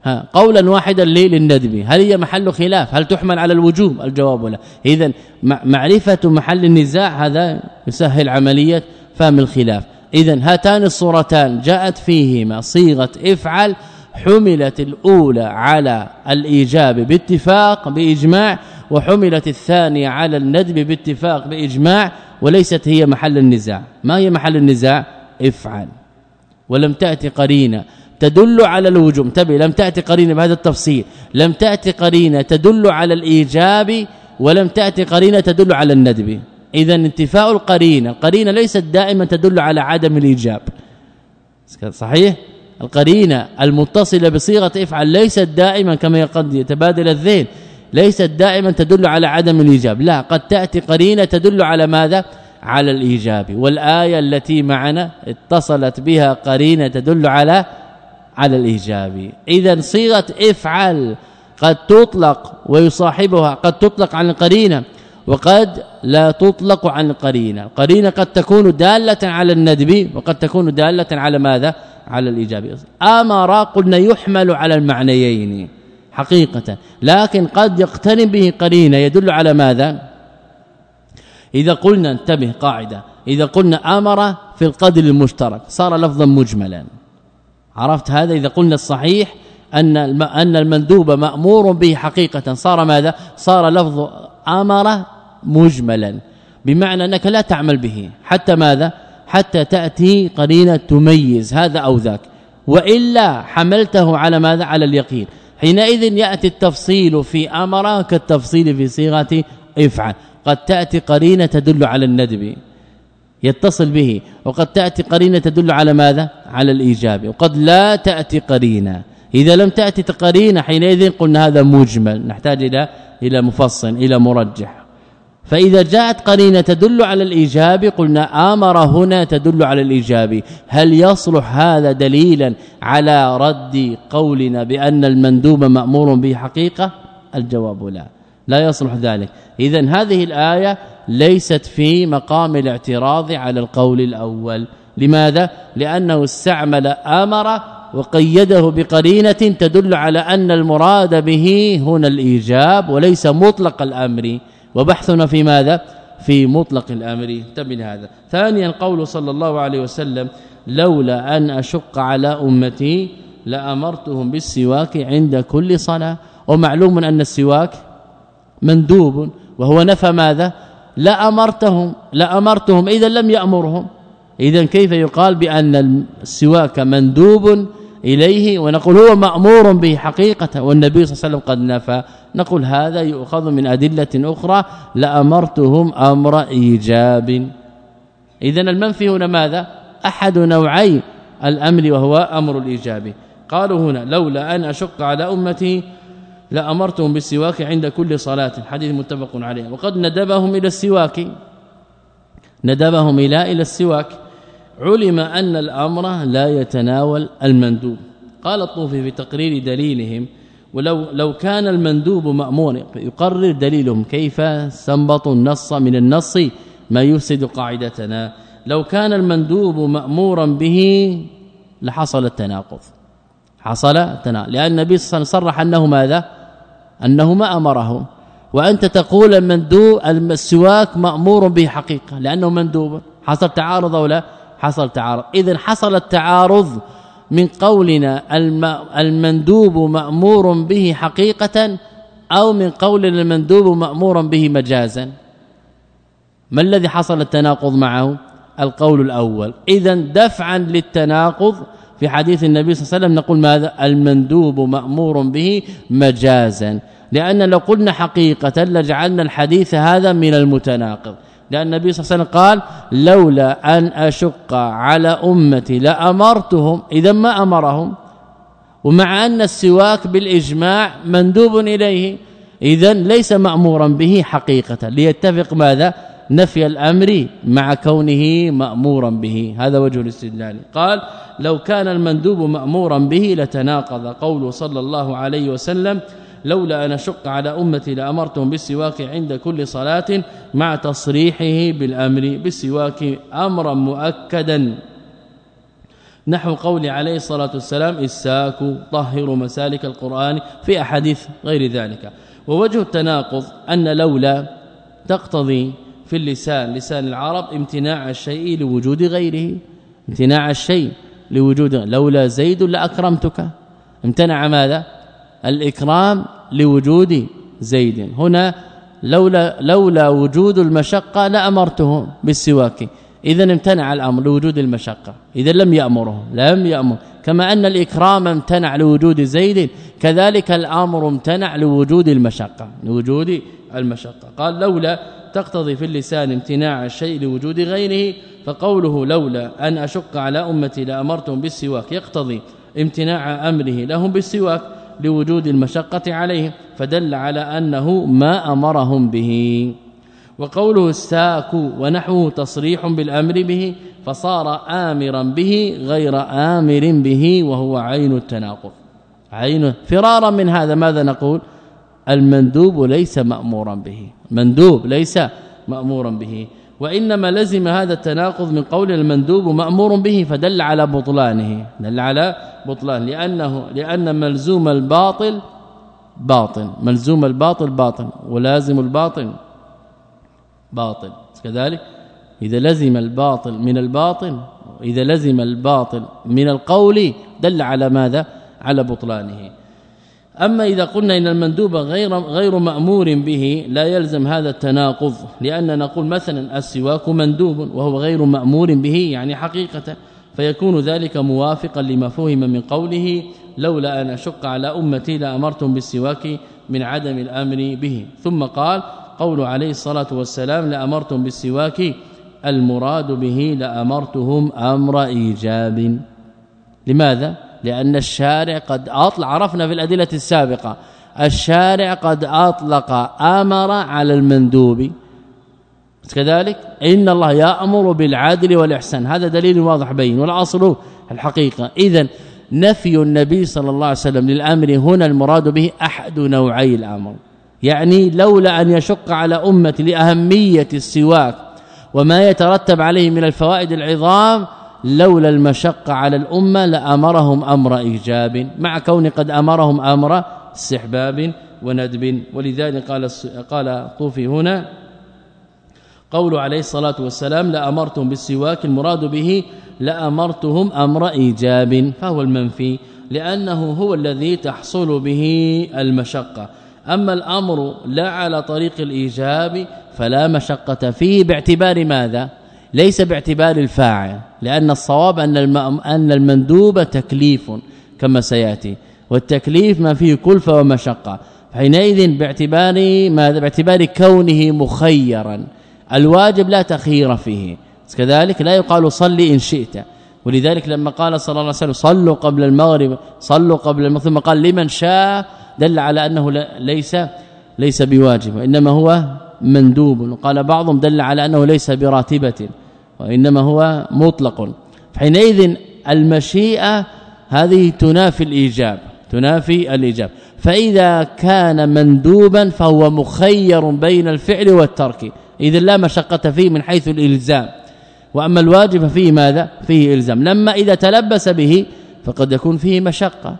ها قولا واحدا للندب. هل هي محل خلاف؟ هل تحمل على الوجوب؟ الجواب لا. اذا معرفة محل النزاع هذا يسهل عملية فهم الخلاف. اذا هاتان الصورتان جاءت فيهما صيغة افعل حملت الأولى على الإيجاب باتفاق بإجماع وحملت الثانية على الندب باتفاق بإجماع وليست هي محل النزاع. ما هي محل النزاع؟ افعل. ولم تأتي قرينة. تدل على الوجوب. انتبه لم تأتي قرينة بهذا التفصيل. لم تأتي قرينة تدل على الإيجاب ولم تأتي قرينة تدل على الندب. اذا انتفاء القرينة القرينه ليست دائما تدل على عدم الإيجاب. صحيح؟ القرينة المتصلة بصيغة افعل ليست دائما كما قد يتبادل الذهن. ليست دائما تدل على عدم الإيجاب. لا قد تأتي قرينة تدل على ماذا؟ على الإيجاب. والآية التي معنا اتصلت بها قرينة تدل على على الإيجاب. اذا صيغة افعل قد تطلق ويصاحبها قد تطلق عن القرينة وقد لا تطلق عن القرينة. القرينة قد تكون دالة على الندب وقد تكون دالة على ماذا؟ على الإيجاب. أمر قلنا يحمل على المعنيين حقيقة لكن قد يقترن به قرينة يدل على ماذا؟ إذا قلنا انتبه قاعدة إذا قلنا آمر في القدر المشترك صار لفظا مجملا. عرفت هذا إذا قلنا الصحيح أن أن المندوب مأمور به حقيقة. صار ماذا؟ صار لفظ أمر مجملا بمعنى أنك لا تعمل به. حتى ماذا؟ حتى تأتي قرينه تميز. هذا أو ذاك. وإلا حملته على ماذا؟ على اليقين. حينئذ يأتي التفصيل في أمر كالتفصيل في صيغة إفعل. قد تأتي قرينه تدل على الندب. يتصل به. وقد تأتي قرينة تدل على ماذا؟ على الإيجاب. وقد لا تأتي قرينة. إذا لم تأتي قرينة حينئذ قلنا هذا مجمل. نحتاج إلى إلى مفصل إلى مرجح. فإذا جاءت قرينة تدل على الإيجاب قلنا آمر هنا تدل على الإيجاب. هل يصلح هذا دليلا على رد قولنا بأن المندوب مأمور به حقيقة؟ الجواب لا. لا يصلح ذلك. اذا هذه الآية ليست في مقام الاعتراض على القول الأول. لماذا؟ لأنه استعمل أمر وقيده بقرينة تدل على أن المراد به هنا الإيجاب وليس مطلق الأمر. وبحثنا في ماذا؟ في مطلق الأمر. تبين هذا. ثانيا قول صلى الله عليه وسلم لولا أن أشق على أمتي لأمرتهم بالسواك عند كل صلاة. ومعلوم أن السواك مندوب وهو نفى ماذا؟ لا أمرتهم لا أمرتهم إذا لم يأمرهم. اذا كيف يقال بأن السواك مندوب إليه ونقول هو مأمور به حقيقة والنبي صلى الله عليه وسلم قد نفى؟ نقول هذا يؤخذ من أدلة أخرى لامرتهم أمر إيجاب. اذا المنفي هنا ماذا؟ أحد نوعي الأمر وهو أمر الإيجاب. قالوا هنا لولا أن أشق على أمتي لامرتهم بالسواك عند كل صلاة. حديث متفق عليه. وقد ندبهم إلى السواك. ندبهم إلى إلى السواك. علم أن الأمر لا يتناول المندوب. قال الطوفي في تقرير دليلهم ولو لو كان المندوب مأمورا يقرر دليلهم كيف استنبط النص من النص ما يفسد قاعدتنا؟ لو كان المندوب مأمورا به لحصل التناقض. حصل التناقض لأن النبي صرح أنه ماذا؟ انه ما أمره. وأنت تقول المندوب السواك مأمور به حقيقة لأنه مندوب. حصل تعارض أو لا؟ حصل تعارض. اذا حصل التعارض من قولنا المندوب مأمور به حقيقة أو من قول المندوب مأمورا به مجازا. ما الذي حصل التناقض معه؟ القول الأول. اذا دفعا للتناقض في حديث النبي صلى الله عليه وسلم نقول ماذا؟ المندوب مأمور به مجازا. لأن لو قلنا حقيقة لجعلنا الحديث هذا من المتناقض. لأن النبي صلى الله عليه وسلم قال لولا أن أشق على أمتي لأمرتهم إذا ما أمرهم. ومع أن السواك بالإجماع مندوب إليه اذا ليس مأمورا به حقيقة. ليتفق ماذا؟ نفي الأمر مع كونه مأمورا به. هذا وجه الاستدلال. قال لو كان المندوب مأمورا به لتناقض قوله صلى الله عليه وسلم لولا أن أشق على أمتي لأمرتهم بالسواك عند كل صلاة مع تصريحه بالأمر. بالسواك أمرا مؤكدا. نحو قول عليه الصلاة والسلام الساك طهروا مسالك القرآن في أحاديث غير ذلك. ووجه التناقض أن لولا تقتضي في اللسان لسان العرب امتناع الشيء لوجود غيره. امتناع الشيء لوجود لولا زيد لأكرمتك. امتنع ماذا؟ الإكرام لوجود زيد. هنا لولا لولا وجود المشقة لأمرته بالسواك. اذا امتنع الأمر لوجود المشقة. اذا لم يأمره لم يأمر. كما أن الإكرام امتنع لوجود زيد كذلك الأمر امتنع لوجود المشقة لوجود المشقة. قال لولا تقتضي في اللسان امتناع الشيء لوجود غيره فقوله لولا أن أشق على أمتي لأمرتهم بالسواك يقتضي امتناع أمره لهم بالسواك لوجود المشقة عليه فدل على أنه ما أمرهم به. وقوله الساك ونحوه تصريح بالأمر به فصار آمرا به غير آمر به وهو عين التناقض. عين فرارا من هذا ماذا نقول؟ المندوب ليس مأمورا به. مندوب ليس مأمورا به. وإنما لزم هذا التناقض من قول المندوب مأمور به فدل على بطلانه. دل على بطلان. لأنه لأن ملزوم الباطل باطل ملزوم الباطل باطل ولازم الباطل باطل. كذلك إذا لزم الباطل من الباطل إذا لزم الباطل من القول دل على ماذا؟ على بطلانه. أما إذا قلنا إن المندوب غير غير مأمور به لا يلزم هذا التناقض لأن نقول مثلا السواك مندوب وهو غير مأمور به يعني حقيقة فيكون ذلك موافقا لما فهم من قوله لولا أن أشق على أمتي لأمرتم بالسواك من عدم الأمر به ثم قال قول عليه الصلاة والسلام لأمرتم بالسواك المراد به لأمرتهم أمر إيجاب لماذا؟ لأن الشارع قد اطلق عرفنا في الأدلة السابقة الشارع قد أطلق آمر على المندوب. كذلك؟ إن الله يأمر بالعدل والإحسان. هذا دليل واضح بين والأصل الحقيقة. اذا نفي النبي صلى الله عليه وسلم للأمر هنا المراد به أحد نوعي الأمر. يعني لولا أن يشق على امتي لأهمية السواك وما يترتب عليه من الفوائد العظام لولا المشقة على الأمة لأمرهم أمر إيجاب. مع كون قد أمرهم أمر استحباب وندب. ولذلك قال قال طوفي هنا قول عليه الصلاة والسلام لأمرتم بالسواك المراد به لأمرتهم أمر إيجاب. فهو المنفي لأنه هو الذي تحصل به المشقة. أما الأمر لا على طريق الإيجاب فلا مشقة فيه باعتبار ماذا؟ ليس باعتبار الفاعل لأن الصواب أن أن المندوب تكليف كما سيأتي والتكليف ما فيه كلفه ومشقة. حينئذ باعتبار ماذا باعتبار كونه مخيرا الواجب لا تخيير فيه. كذلك لا يقال صلي إن شئت. ولذلك لما قال صلى الله عليه وسلم صلوا قبل المغرب صلوا قبل المغرب ثم قال لمن شاء دل على أنه ليس ليس بواجب وإنما هو مندوب. وقال بعضهم دل على أنه ليس براتبة. وإنما هو مطلق. حينئذ المشيئة هذه تنافي الإيجاب تنافي الإيجاب. فإذا كان مندوبا فهو مخير بين الفعل والترك. إذا لا مشقة فيه من حيث الإلزام. وأما الواجب فيه ماذا؟ فيه إلزام. لما إذا تلبس به فقد يكون فيه مشقة.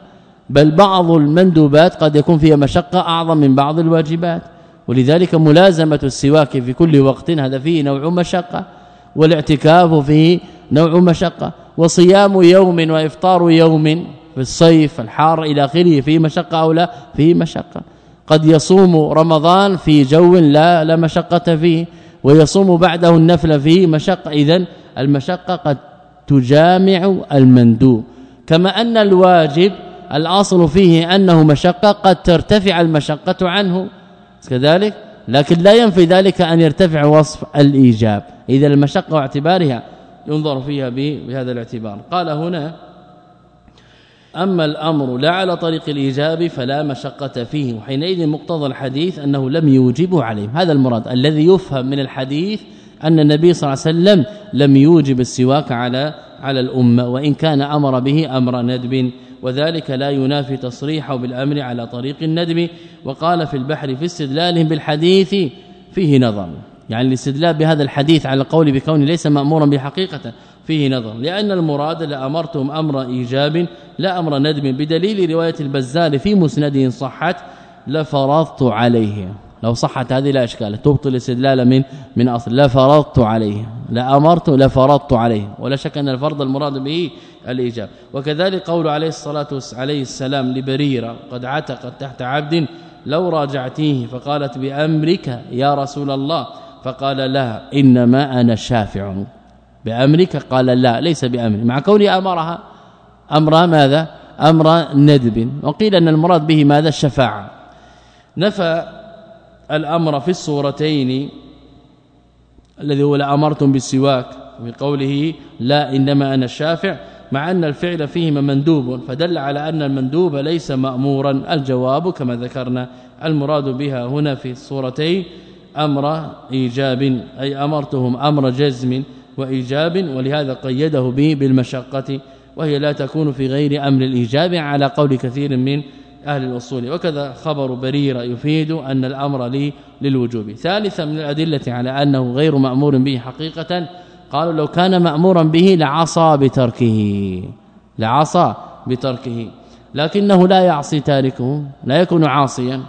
بل بعض المندوبات قد يكون فيها مشقة أعظم من بعض الواجبات. ولذلك ملازمة السواك في كل وقت هذا فيه نوع مشقة. والاعتكاف فيه نوع مشقة وصيام يوم وإفطار يوم في الصيف الحار إلى آخره فيه مشقة أو لا؟ فيه مشقة. قد يصوم رمضان في جو لا لا مشقة فيه ويصوم بعده النفل فيه مشقة. اذا المشقة قد تجامع المندوب. كما أن الواجب الأصل فيه أنه مشقة قد ترتفع المشقة عنه. كذلك لكن لا ينفي ذلك أن يرتفع وصف الإيجاب. إذا المشقة واعتبارها ينظر فيها بهذا الاعتبار. قال هنا أما الأمر لا على طريق الإيجاب فلا مشقة فيه. وحينئذ مقتضى الحديث أنه لم يوجبه عليهم. هذا المراد. الذي يفهم من الحديث أن النبي صلى الله عليه وسلم لم يوجب السواك على على الأمة. وإن كان أمر به أمر ندب وذلك لا ينافي تصريحه بالأمر على طريق الندب وقال في البحر في استدلالهم بالحديث فيه نظر. يعني الاستدلال بهذا الحديث على القول بكونه ليس مأمورا بحقيقة فيه نظر لأن المراد لامرتهم أمر إيجاب لا أمر ندب بدليل رواية البزار في مسنده صحت لفرضت عليه. لو صحت هذه لا إشكال. تبطل الاستدلال من من أصل. لا فرضت عليه. لا أمرت لا فرضت عليه. ولا شك أن الفرض المراد به الإيجاب. وكذلك قول عليه الصلاة عليه السلام لبريرة قد عتقت تحت عبد لو راجعتيه فقالت بأمرك يا رسول الله. فقال لها إنما أنا شافع. بأمرك قال لا ليس بأمري. مع كوني امرها أمر ماذا؟ أمر ندب. وقيل أن المراد به ماذا؟ الشفاعه نفى الأمر في الصورتين الذي هو لامرتم بالسواك بقوله لا إنما أنا الشافع مع أن الفعل فيهما مندوب فدل على أن المندوب ليس مأمورا. الجواب كما ذكرنا المراد بها هنا في الصورتين أمر إيجاب أي أمرتهم أمر جزم وإيجاب ولهذا قيده به بالمشقة وهي لا تكون في غير أمر الإيجاب على قول كثير من أهل الأصول. وكذا خبر بريرة يفيد أن الأمر لي للوجوب. ثالثا من الأدلة على أنه غير مأمور به حقيقة قالوا لو كان مأمورا به لعصى بتركه. لعصى بتركه. لكنه لا يعصي تاركه لا يكون عاصيا.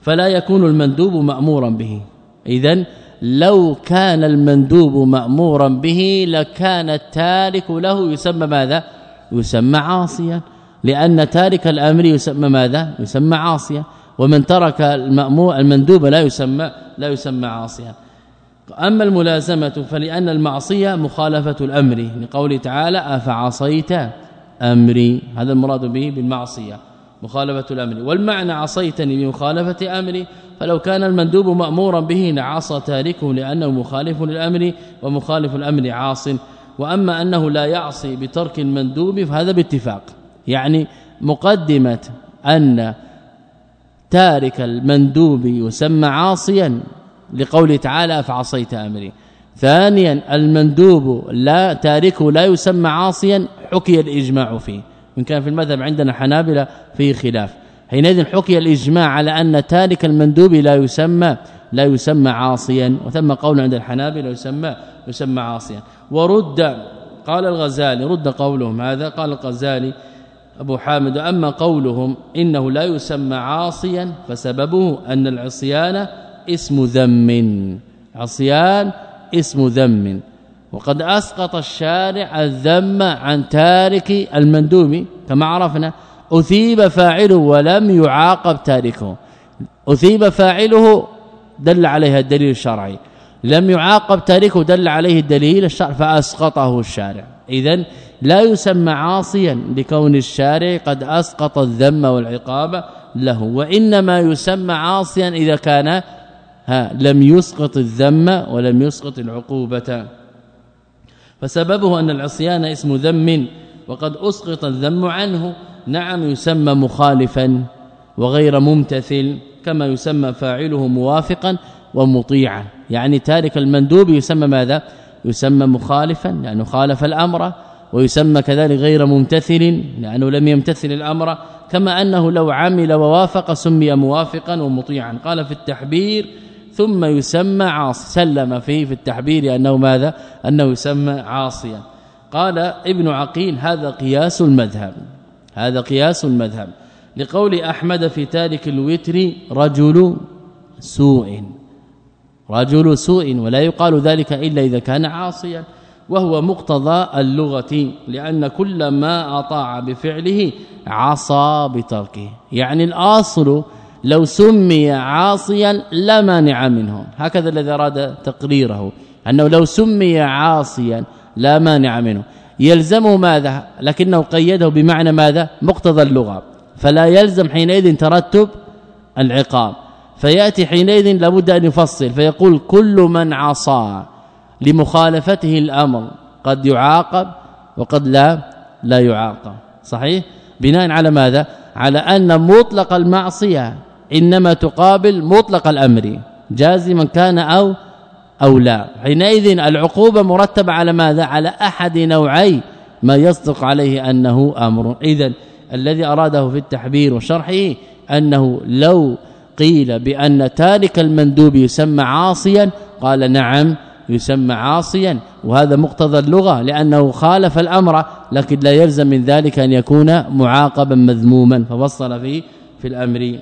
فلا يكون المندوب مأمورا به. اذا لو كان المندوب مأمورا به لكان التارك له يسمى ماذا؟ يسمى عاصيا. لأن تارك الأمر يسمى ماذا؟ يسمى عاصيا ومن ترك المأمور المندوب لا يسمى لا يسمى عاصيا أما الملازمة فلأن المعصية مخالفة الأمر. لقوله تعالى أفعصيت أمري. هذا المراد به بالمعصية مخالفة الأمر. والمعنى عصيتني بمخالفه أمري. فلو كان المندوب مأمورا به لعصى تاركه لأنه مخالف للأمر ومخالف الأمر عاص. وأما أنه لا يعصي بترك المندوب فهذا باتفاق. يعني مقدمة أن تارك المندوب يسمى عاصيا لقوله تعالى فعصيت أمري. ثانيا المندوب لا تاركه لا يسمى عاصيا حكي الإجماع فيه. وان كان في المذهب عندنا حنابلة فيه خلاف. حينئذ حكي الإجماع على أن تارك المندوب لا يسمى لا يسمى عاصيا. وثم قول عند الحنابلة يسمى يسمى عاصيا. ورد قال الغزالي رد قولهم هذا قال الغزالي أبو حامد أما قولهم إنه لا يسمى عاصيا فسببه أن العصيان اسم ذم. عصيان اسم ذم. وقد أسقط الشارع الذم عن تارك المندوب كما عرفنا أثيب فاعله ولم يعاقب تاركه. أثيب فاعله دل عليها الدليل الشرعي. لم يعاقب تاركه دل عليه الدليل الشرعي فأسقطه الشارع. اذا لا يسمى عاصيا لكون الشارع قد أسقط الذم والعقاب له وإنما يسمى عاصيا إذا كان ها لم يسقط الذم ولم يسقط العقوبة. فسببه أن العصيان اسم ذم وقد أسقط الذم عنه نعم يسمى مخالفا وغير ممتثل كما يسمى فاعله موافقا ومطيعا. يعني تارك المندوب يسمى ماذا؟ يسمى مخالفا لأنه خالف الأمر ويسمى كذلك غير ممتثل لأنه لم يمتثل الأمر كما أنه لو عمل ووافق سمي موافقا ومطيعا. قال في التحبير ثم يسمى عاص سلم فيه في التحبير أنه ماذا؟ أنه يسمى عاصيا. قال ابن عقيل هذا قياس المذهب هذا قياس المذهب. لقول أحمد في تارك الوتر رجل سوء. رجل سوء ولا يقال ذلك إلا إذا كان عاصيا وهو مقتضى اللغة لأن كل ما أطاع بفعله عصى بتركه. يعني الأصل لو سمي عاصيا لا مانع منه. هكذا الذي أراد تقريره أنه لو سمي عاصيا لا مانع منه. يلزمه ماذا؟ لكنه قيده بمعنى ماذا؟ مقتضى اللغة. فلا يلزم حينئذ ترتب العقاب. فيأتي حينئذ لابد أن يفصل فيقول كل من عصى لمخالفته الأمر قد يعاقب وقد لا لا يعاقب. صحيح؟ بناء على ماذا؟ على أن مطلق المعصية إنما تقابل مطلق الأمر جازما كان أو أو لا. حينئذ العقوبة مرتبة على ماذا؟ على أحد نوعي ما يصدق عليه أنه أمر. اذا الذي أراده في التحبير وشرحه أنه لو قيل بأن تارك المندوب يسمى عاصيا قال نعم يسمى عاصيا وهذا مقتضى اللغة لأنه خالف الأمر لكن لا يلزم من ذلك أن يكون معاقبا مذموما ففصل فيه في الأمر.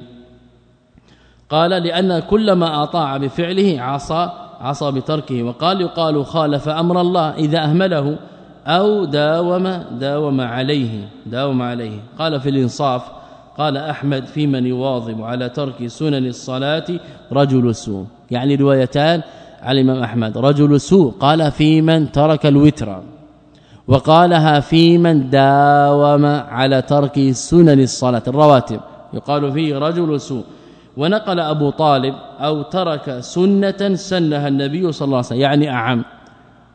قال لأن كل ما أطاع بفعله عصى عصى بتركه وقال يقال خالف أمر الله إذا أهمله أو داوم داوم عليه داوم عليه. قال في الإنصاف قال أحمد في من يواظب على ترك سنن الصلاة رجل سوء يعني روايتان على الإمام أحمد. رجل سوء قال في من ترك الوتر وقالها في من داوم على ترك سنن الصلاة. الرواتب يقال فيه رجل سوء ونقل أبو طالب أو ترك سنة سنها النبي صلى الله عليه وسلم. يعني أعم.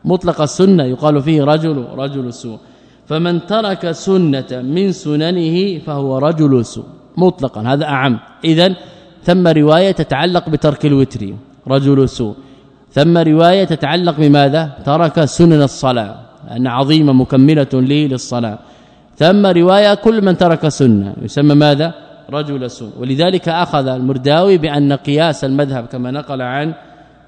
مطلق السنة يقال فيه رجل رجل سوء فمن ترك سنة من سننه فهو رجل سوء. مطلقا هذا أعم. اذا ثم رواية تتعلق بترك الوتر رجل سوء. ثم رواية تتعلق بماذا؟ ترك سنن الصلاة ان عظيمة مكملة لي للصلاة. ثم رواية كل من ترك سنة يسمى ماذا؟ رجل سوء. ولذلك أخذ المرداوي بأن قياس المذهب كما نقل عن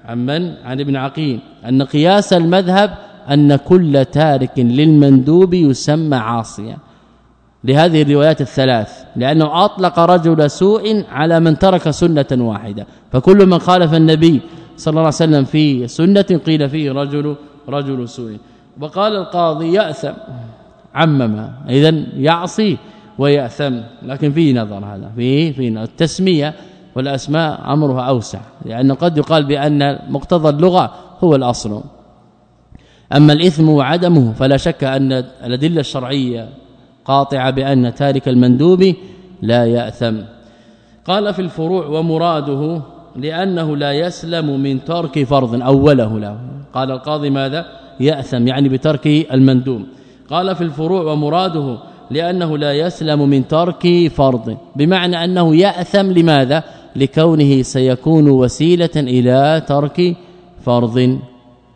عن من؟ عن ابن عقيل. أن قياس المذهب أن كل تارك للمندوب يسمى عاصيا. لهذه الروايات الثلاث لأنه أطلق رجل سوء على من ترك سنة واحدة. فكل من خالف النبي صلى الله عليه وسلم في سنة قيل فيه رجل رجل سوء. وقال القاضي يأثم عمم اذا يعصي ويأثم. لكن فيه نظر هذا فيه في التسمية والأسماء أمرها أوسع لأن قد يقال بأن مقتضى اللغة هو الأصل. أما الإثم وعدمه فلا شك أن الأدلة الشرعية قاطعة بأن تارك المندوب لا يأثم. قال في الفروع ومراده لأنه لا يسلم من ترك فرض أوله له. قال القاضي ماذا؟ يأثم يعني بترك المندوب. قال في الفروع ومراده لأنه لا يسلم من ترك فرض. بمعنى أنه يأثم لماذا؟ لكونه سيكون وسيلة إلى ترك فرض.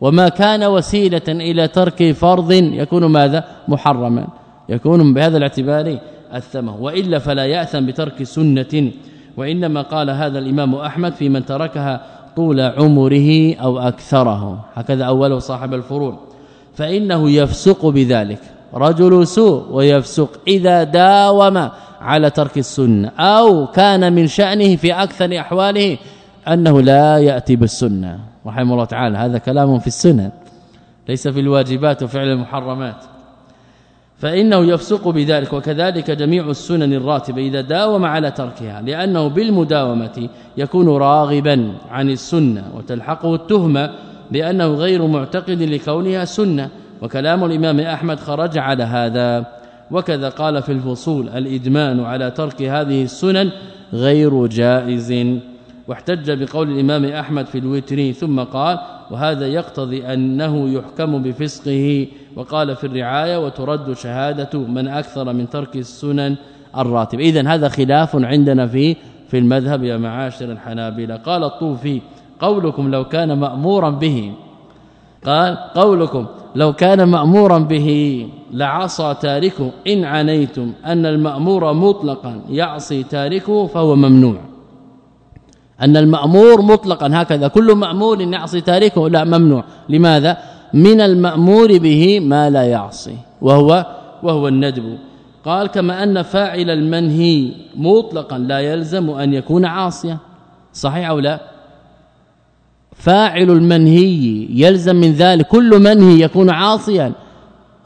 وما كان وسيلة إلى ترك فرض يكون ماذا؟ محرما. يكون بهذا الاعتبار الثمه وإلا فلا يأثم بترك سنة. وإنما قال هذا الإمام أحمد في من تركها طول عمره أو أكثره. هكذا اوله صاحب الفروع. فإنه يفسق بذلك. رجل سوء ويفسق إذا داوم على ترك السنة. أو كان من شأنه في أكثر أحواله أنه لا يأتي بالسنة. رحمه الله تعالى. هذا كلام في السنن ليس في الواجبات وفعل المحرمات. فإنه يفسق بذلك وكذلك جميع السنن الراتبة إذا داوم على تركها لأنه بالمداومة يكون راغبا عن السنة وتلحقه التهمة بأنه غير معتقد لكونها سنة. وكلام الإمام أحمد خرج على هذا. وكذا قال في الفصول الإدمان على ترك هذه السنن غير جائز. واحتج بقول الإمام أحمد في الوتر ثم قال وهذا يقتضي أنه يحكم بفسقه وقال في الرعاية وترد شهادة من أكثر من ترك السنن الراتب. اذا هذا خلاف عندنا في في المذهب يا معاشر الحنابلة. قال الطوفي قولكم لو كان مأمورا به قال قولكم لو كان مأمورا به لعصى تاركه إن عنيتم أن المأمور مطلقا يعصي تاركه فهو ممنوع. أن المأمور مطلقا. هكذا كل مأمور يعصي تاركه لا ممنوع. لماذا؟ من المأمور به ما لا يعصي وهو وهو الندب. قال كما أن فاعل المنهي مطلقا لا يلزم أن يكون عاصيا. صحيح أو لا؟ فاعل المنهي يلزم من ذلك. كل منهي يكون عاصيا.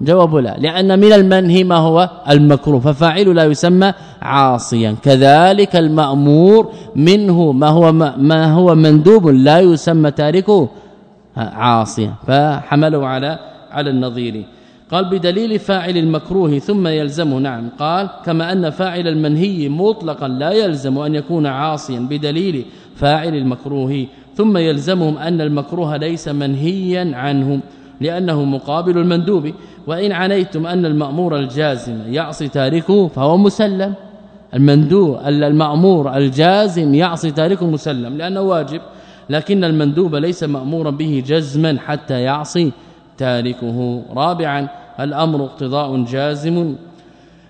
جواب لا لأن من المنهي ما هو المكروه ففاعل لا يسمى عاصيا. كذلك المأمور منه ما هو ما هو مندوب لا يسمى تاركه عاصيا. فحمله على على النظير. قال بدليل فاعل المكروه ثم يلزمه نعم. قال كما أن فاعل المنهي مطلقا لا يلزم أن يكون عاصيا بدليل فاعل المكروه. ثم يلزمهم أن المكروه ليس منهيا عنه لأنه مقابل المندوب. وإن عنيتم أن المأمور الجازم يعصي تاركه فهو مسلم. المندوب المأمور الجازم يعصي تاركه مسلم لأنه واجب. لكن المندوب ليس مأمورا به جزما حتى يعصي تاركه. رابعا الأمر اقتضاء جازم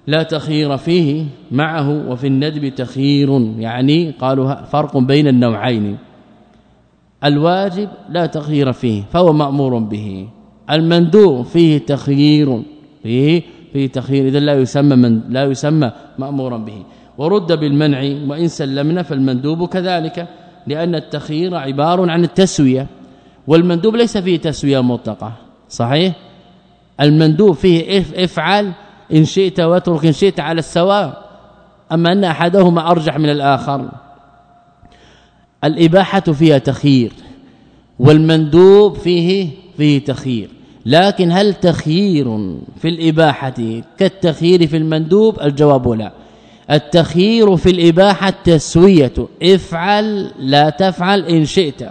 لا تخير فيه معه وفي الندب تخيير يعني قالوا فرق بين النوعين. الواجب لا تخيير فيه فهو مأمور به. المندوب فيه تخيير فيه فيه تخيير. اذا لا يسمى من لا يسمى مأمورا به. ورد بالمنع وإن سلمنا فالمندوب كذلك لأن التخيير عبار عن التسوية والمندوب ليس فيه تسوية مطلقة. صحيح؟ المندوب فيه افعل إن شئت واترك إن شئت على السواء. أما أن أحدهما أرجح من الآخر. الإباحة فيها تخيير والمندوب فيه فيه تخيير. لكن هل تخيير في الإباحة كالتخيير في المندوب؟ الجواب لا. التخيير في الإباحة تسوية. افعل لا تفعل إن شئت.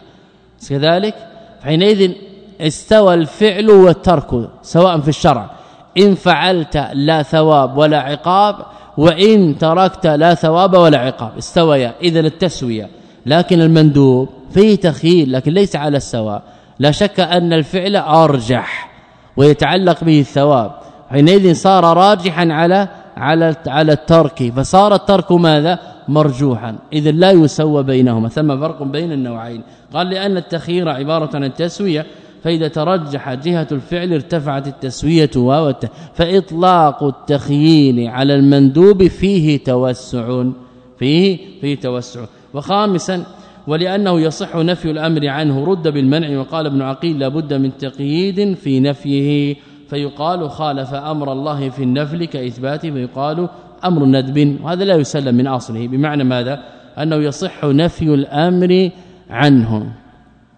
كذلك حينئذ استوى الفعل والترك سواء في الشرع. إن فعلت لا ثواب ولا عقاب وإن تركت لا ثواب ولا عقاب. استويا. اذا التسوية. لكن المندوب فيه تخيل لكن ليس على السواء. لا شك أن الفعل أرجح ويتعلق به الثواب. حينئذ صار راجحا على على على الترك. فصار الترك ماذا؟ مرجوحا. اذا لا يسوى بينهما. ثم فرق بين النوعين. قال لأن التخيير عبارة عن التسوية فإذا ترجح جهة الفعل ارتفعت التسوية والت... فإطلاق التخييل على المندوب فيه توسع فيه فيه توسع. وخامسا ولأنه يصح نفي الأمر عنه. رد بالمنع وقال ابن عقيل لابد من تقييد في نفيه. فيقال خالف أمر الله في النفل كإثباته فيقال أمر ندب. وهذا لا يسلم من أصله. بمعنى ماذا؟ أنه يصح نفي الأمر عنه.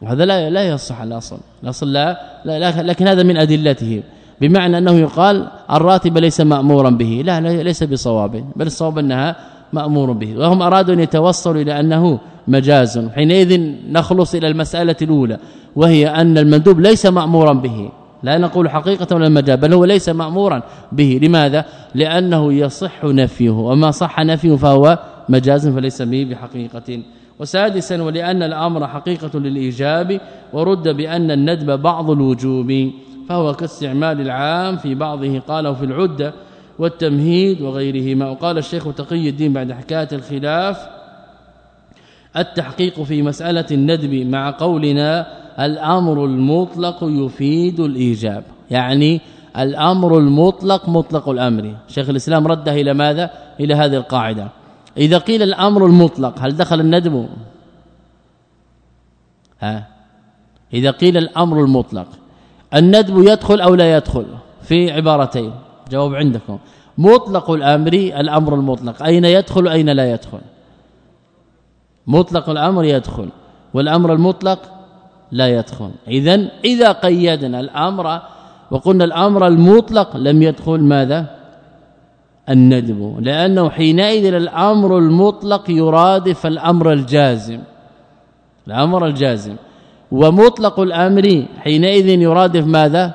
وهذا لا لا يصح الأصل. الأصل لا, لا لكن هذا من أدلته. بمعنى أنه يقال الراتب ليس مأمورا به. لا ليس بصواب بل الصواب أنها مأمور به. وهم أرادوا أن يتوصلوا إلى أنه مجاز. حينئذ نخلص إلى المسألة الأولى وهي أن المندوب ليس مأمورا به. لا نقول حقيقة ولا مجاز بل هو ليس مأمورا به. لماذا؟ لأنه يصح نفيه وما صح نفيه فهو مجاز فليس به بحقيقة. وسادسا ولأن الأمر حقيقة للإيجاب ورد بأن الندب بعض الوجوب فهو كاستعمال العام في بعضه قاله في العدة والتمهيد وغيرهما. وقال الشيخ تقي الدين بعد حكاية الخلاف التحقيق في مسألة الندب مع قولنا الأمر المطلق يفيد الإيجاب. يعني الأمر المطلق مطلق الأمر. شيخ الإسلام رده إلى ماذا؟ إلى هذه القاعدة. إذا قيل الأمر المطلق هل دخل الندب؟ ها؟ إذا قيل الأمر المطلق الندب يدخل أو لا يدخل؟ في عبارتين. جواب عندكم. مطلق الأمر الأمر المطلق. أين يدخل أين لا يدخل؟ مطلق الأمر يدخل والأمر المطلق لا يدخل. اذا إذا قيدنا الأمر وقلنا الأمر المطلق لم يدخل ماذا؟ الندب. لأنه حينئذ الأمر المطلق يرادف الأمر الجازم. الأمر الجازم. ومطلق الأمر حينئذ يرادف ماذا؟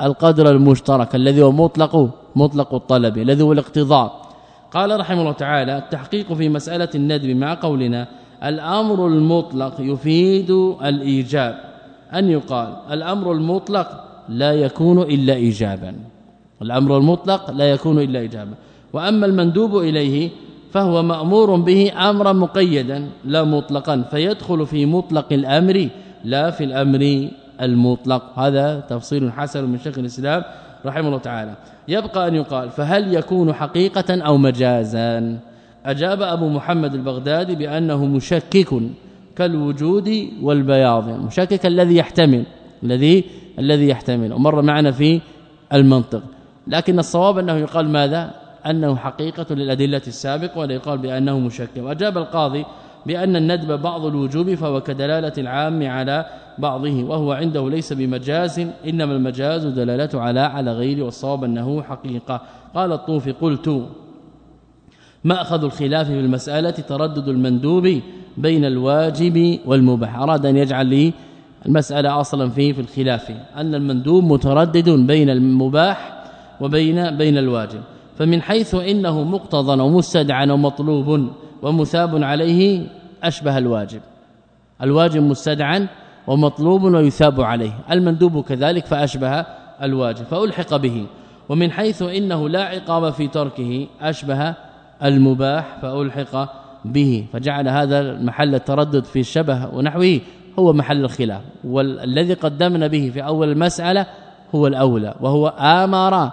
القدر المشترك الذي هو مطلق مطلق الطلب الذي هو الاقتضاء. قال رحمه الله تعالى التحقيق في مسألة الندب مع قولنا الأمر المطلق يفيد الإيجاب. أن يقال الأمر المطلق لا يكون إلا إيجابا. الأمر المطلق لا يكون إلا إيجابا. وأما المندوب إليه فهو مأمور به امرا مقيدا لا مطلقا. فيدخل في مطلق الأمر لا في الأمر المطلق. هذا تفصيل حسن من شيخ الإسلام رحمه الله تعالى. يبقى أن يقال فهل يكون حقيقة أو مجازا؟ أجاب أبو محمد البغدادي بأنه مشكك كالوجود والبياض مشكك الذي يحتمل الذي الذي يحتمل ومر معنا في المنطق. لكن الصواب أنه يقال ماذا؟ أنه حقيقة للأدلة السابق ولا يقال بأنه مشكك. وأجاب القاضي بأن الندب بعض الوجوب فهو كدلالة العام على بعضه وهو عنده ليس بمجاز إنما المجاز دلالته على على غيره والصواب أنه حقيقة. قال الطوفي قلت مأخذ الخلاف في المسألة تردد المندوب بين الواجب والمباح. أراد أن يجعل لي المسألة أصلا فيه في الخلاف أن المندوب متردد بين المباح وبين بين الواجب. فمن حيث إنه مقتضى ومستدعى ومطلوب ومثاب عليه أشبه الواجب. الواجب مستدعى ومطلوب ويثاب عليه. المندوب كذلك فأشبه الواجب فألحق به. ومن حيث إنه لا عقاب في تركه أشبه المباح فألحق به فجعل هذا محل التردد في الشبه ونحوه هو محل الخلاف. والذي قدمنا به في أول المسألة هو الأولى وهو آمر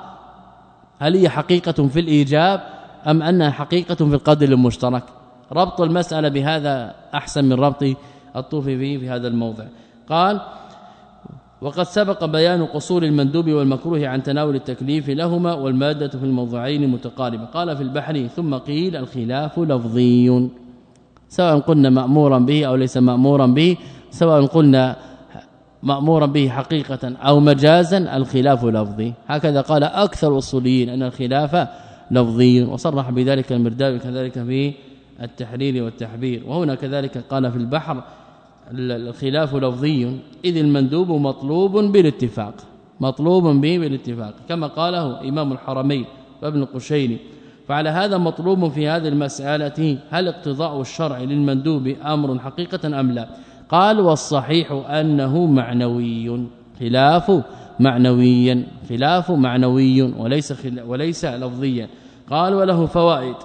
هل هي حقيقة في الإيجاب أم أنها حقيقة في القدر المشترك. ربط المسألة بهذا أحسن من ربط الطوفي في هذا الموضع. قال وقد سبق بيان قصور المندوب والمكروه عن تناول التكليف لهما والمادة في الموضعين متقاربة. قال في البحر ثم قيل الخلاف لفظي. سواء قلنا مأمورا به أو ليس مأمورا به سواء قلنا مأمورا به حقيقة أو مجازا الخلاف لفظي. هكذا قال أكثر الأصوليين أن الخلاف لفظي. وصرح بذلك المرداوي كذلك في التحرير والتحبير. وهنا كذلك قال في البحر الخلاف لفظي. إذ المندوب مطلوب بالاتفاق. مطلوب به بالاتفاق. كما قاله إمام الحرمين وابن القشيري فعلى هذا مطلوب في هذه المسألة هل اقتضاء الشرع للمندوب أمر حقيقة أم لا؟ قال والصحيح أنه معنوي. خلاف معنويا خلاف معنوي. وليس وليس لفظيا. قال وله فوائد.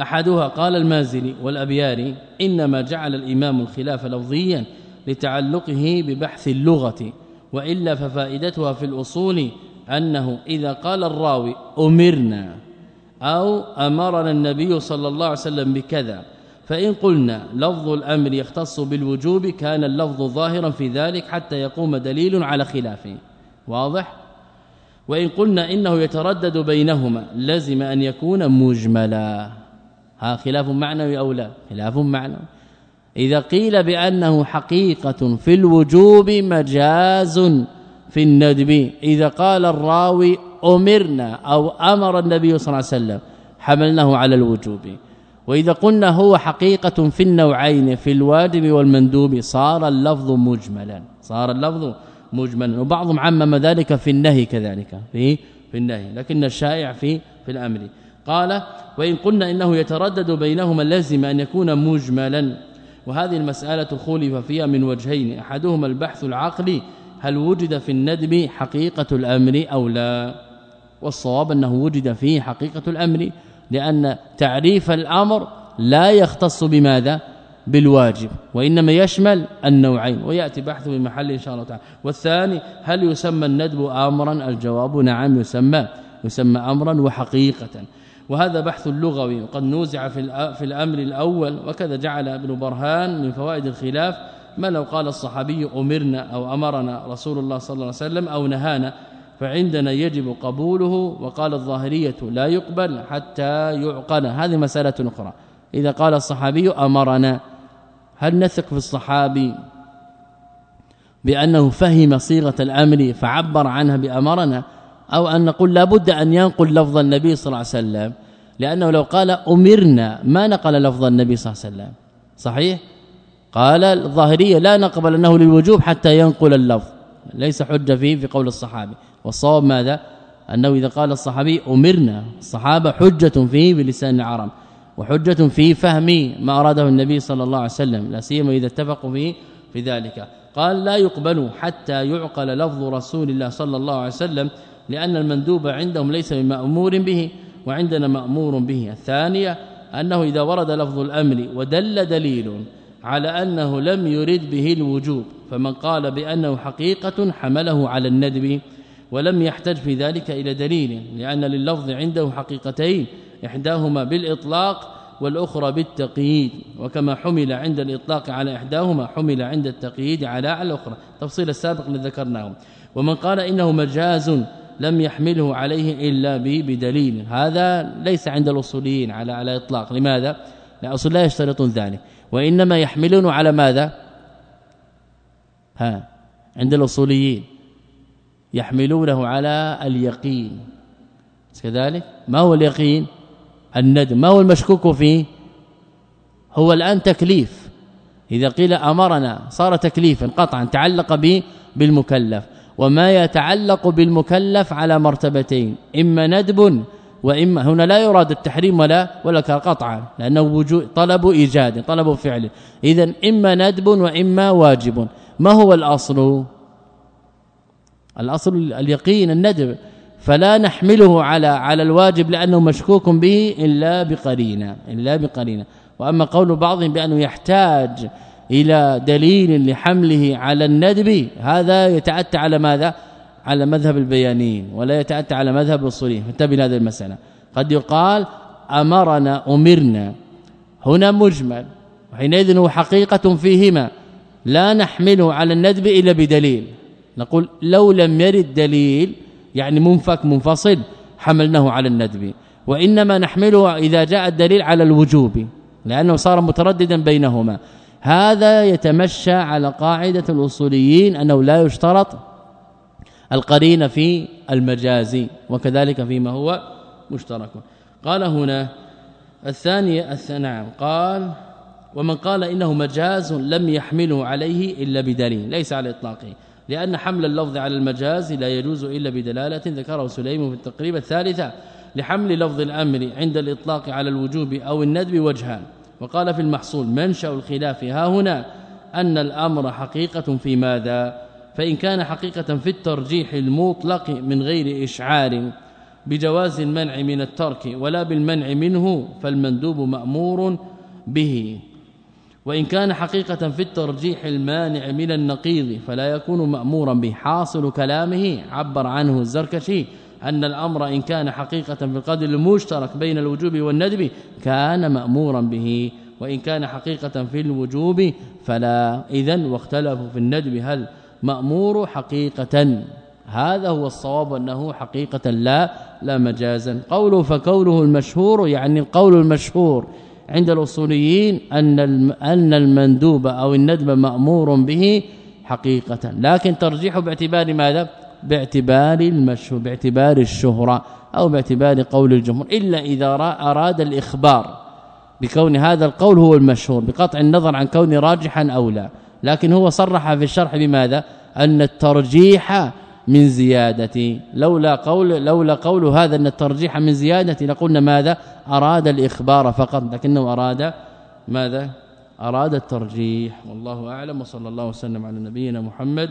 أحدها قال المازني والأبياري إنما جعل الإمام الخلاف لفظيا لتعلقه ببحث اللغة وإلا ففائدتها في الأصول أنه إذا قال الراوي أمرنا أو أمرنا النبي صلى الله عليه وسلم بكذا فإن قلنا لفظ الأمر يختص بالوجوب كان اللفظ ظاهرا في ذلك حتى يقوم دليل على خلافه. واضح؟ وإن قلنا إنه يتردد بينهما لزم أن يكون مجملا. ها خلاف معنوي أو لا؟ خلاف معنوي. إذا قيل بأنه حقيقة في الوجوب مجاز في الندب. إذا قال الراوي أمرنا أو أمر النبي صلى الله عليه وسلم حملناه على الوجوب. وإذا قلنا هو حقيقة في النوعين في الواجب والمندوب صار اللفظ مجملا. صار اللفظ مجملا. وبعضهم عمم ذلك في النهي كذلك في في النهي. لكن الشائع في في الأمر. قال وإن قلنا إنه يتردد بينهما لازم أن يكون مجملا. وهذه المسألة خولف فيها من وجهين أحدهما البحث العقلي هل وجد في الندب حقيقة الأمر أو لا؟ والصواب أنه وجد فيه حقيقة الأمر لأن تعريف الأمر لا يختص بماذا؟ بالواجب وإنما يشمل النوعين ويأتي بحثه في محل إن شاء الله تعالى. والثاني هل يسمى الندب امرا؟ الجواب نعم يسمى يسمى امرا وحقيقة. وهذا بحث لغوي. وقد نوزع في في الأمر الأول وكذا جعل ابن برهان من فوائد الخلاف ما لو قال الصحابي أمرنا أو أمرنا رسول الله صلى الله عليه وسلم أو نهانا. فعندنا يجب قبوله وقال الظاهرية لا يقبل حتى يعقل هذه مسألة أخرى. إذا قال الصحابي أمرنا هل نثق في الصحابي بأنه فهم صيغة الأمر فعبر عنها بأمرنا؟ أو أن نقول لابد أن ينقل لفظ النبي صلى الله عليه وسلم لأنه لو قال أمرنا ما نقل لفظ النبي صلى الله عليه وسلم. صحيح؟ قال الظاهرية لا نقبل أنه للوجوب حتى ينقل اللفظ. ليس حجة فيه في قول الصحابي. والصواب ماذا؟ أنه إذا قال الصحابي أمرنا الصحابة حجة فيه بلسان العرب وحجة في فهم ما أراده النبي صلى الله عليه وسلم لا سيما إذا اتفقوا فيه في ذلك. قال لا يقبل حتى يعقل لفظ رسول الله صلى الله عليه وسلم لأن المندوب عندهم ليس بمأمور به وعندنا مأمور به. الثانية أنه إذا ورد لفظ الأمر ودل دليل على أنه لم يرد به الوجوب فمن قال بأنه حقيقة حمله على الندب ولم يحتج في ذلك إلى دليل لأن لللفظ عنده حقيقتين إحداهما بالإطلاق والأخرى بالتقييد. وكما حمل عند الإطلاق على إحداهما حمل عند التقييد على الأخرى. تفصيل السابق الذي ذكرناه. ومن قال إنه مجاز لم يحمله عليه إلا بدليل. هذا ليس عند الأصوليين على على إطلاق. لماذا؟ لا اصول لا يشترطون ذلك. وإنما يحملون على ماذا؟ ها عند الأصوليين. يحملونه على اليقين. كذلك؟ ما هو اليقين؟ الندم. ما هو المشكوك فيه؟ هو الآن تكليف. إذا قيل أمرنا صار تكليفا قطعا تعلق به بالمكلف. وما يتعلق بالمكلف على مرتبتين إما ندب وإما هنا لا يراد التحريم ولا ولا قطعا لأنه وجود طلب إيجاد طلب فعل. اذا إما ندب وإما واجب. ما هو الأصل؟ الأصل اليقين الندب. فلا نحمله على على الواجب لأنه مشكوك به إلا بقرينة إلا بقرينة. وأما قول بعضهم بأنه يحتاج إلى دليل لحمله على الندب. هذا يتأتى على ماذا؟ على مذهب البيانين ولا يتأتى على مذهب الاصوليين فانتبه لهذه المسألة. قد يقال أمرنا أمرنا. هنا مجمل. وحينئذ هو حقيقة فيهما. لا نحمله على الندب إلا بدليل. نقول لو لم يرد دليل يعني منفك منفصل حملناه على الندب. وإنما نحمله إذا جاء الدليل على الوجوب لأنه صار مترددا بينهما. هذا يتمشى على قاعدة الأصوليين أنه لا يشترط القرين في المجاز وكذلك فيما هو مشترك. قال هنا الثانية نعم قال ومن قال إنه مجاز لم يحمله عليه إلا بدليل ليس على اطلاقه لأن حمل اللفظ على المجاز لا يجوز إلا بدلالة ذكره سليم في التقريب الثالثة لحمل لفظ الأمر عند الإطلاق على الوجوب أو الندب وجهان. وقال في المحصول منشأ الخلاف ها هنا أن الأمر حقيقة في ماذا؟ فإن كان حقيقة في الترجيح المطلق من غير إشعار بجواز المنع من الترك ولا بالمنع منه فالمندوب مأمور به. وإن كان حقيقة في الترجيح المانع من النقيض فلا يكون مأمورا به. حاصل كلامه عبر عنه الزركشي أن الأمر إن كان حقيقة في القدر المشترك بين الوجوب والندب كان مأمورا به وإن كان حقيقة في الوجوب فلا. اذا واختلفوا في الندب هل مأمور حقيقة. هذا هو الصواب أنه حقيقة لا لا مجازا. قوله فقوله المشهور يعني القول المشهور عند الأصوليين أن أن المندوب أو الندب مأمور به حقيقة. لكن ترجيحه باعتبار ماذا؟ باعتبار المشهور باعتبار الشهرة أو باعتبار قول الجمهور إلا إذا أراد الإخبار بكون هذا القول هو المشهور بقطع النظر عن كون راجحا أو لا. لكن هو صرح في الشرح بماذا؟ أن الترجيح من زيادة. لولا قول لولا قول هذا أن الترجيح من زيادة لقلنا ماذا؟ أراد الإخبار فقط لكنه أراد ماذا؟ أراد الترجيح. والله أعلم وصلى الله وسلم على نبينا محمد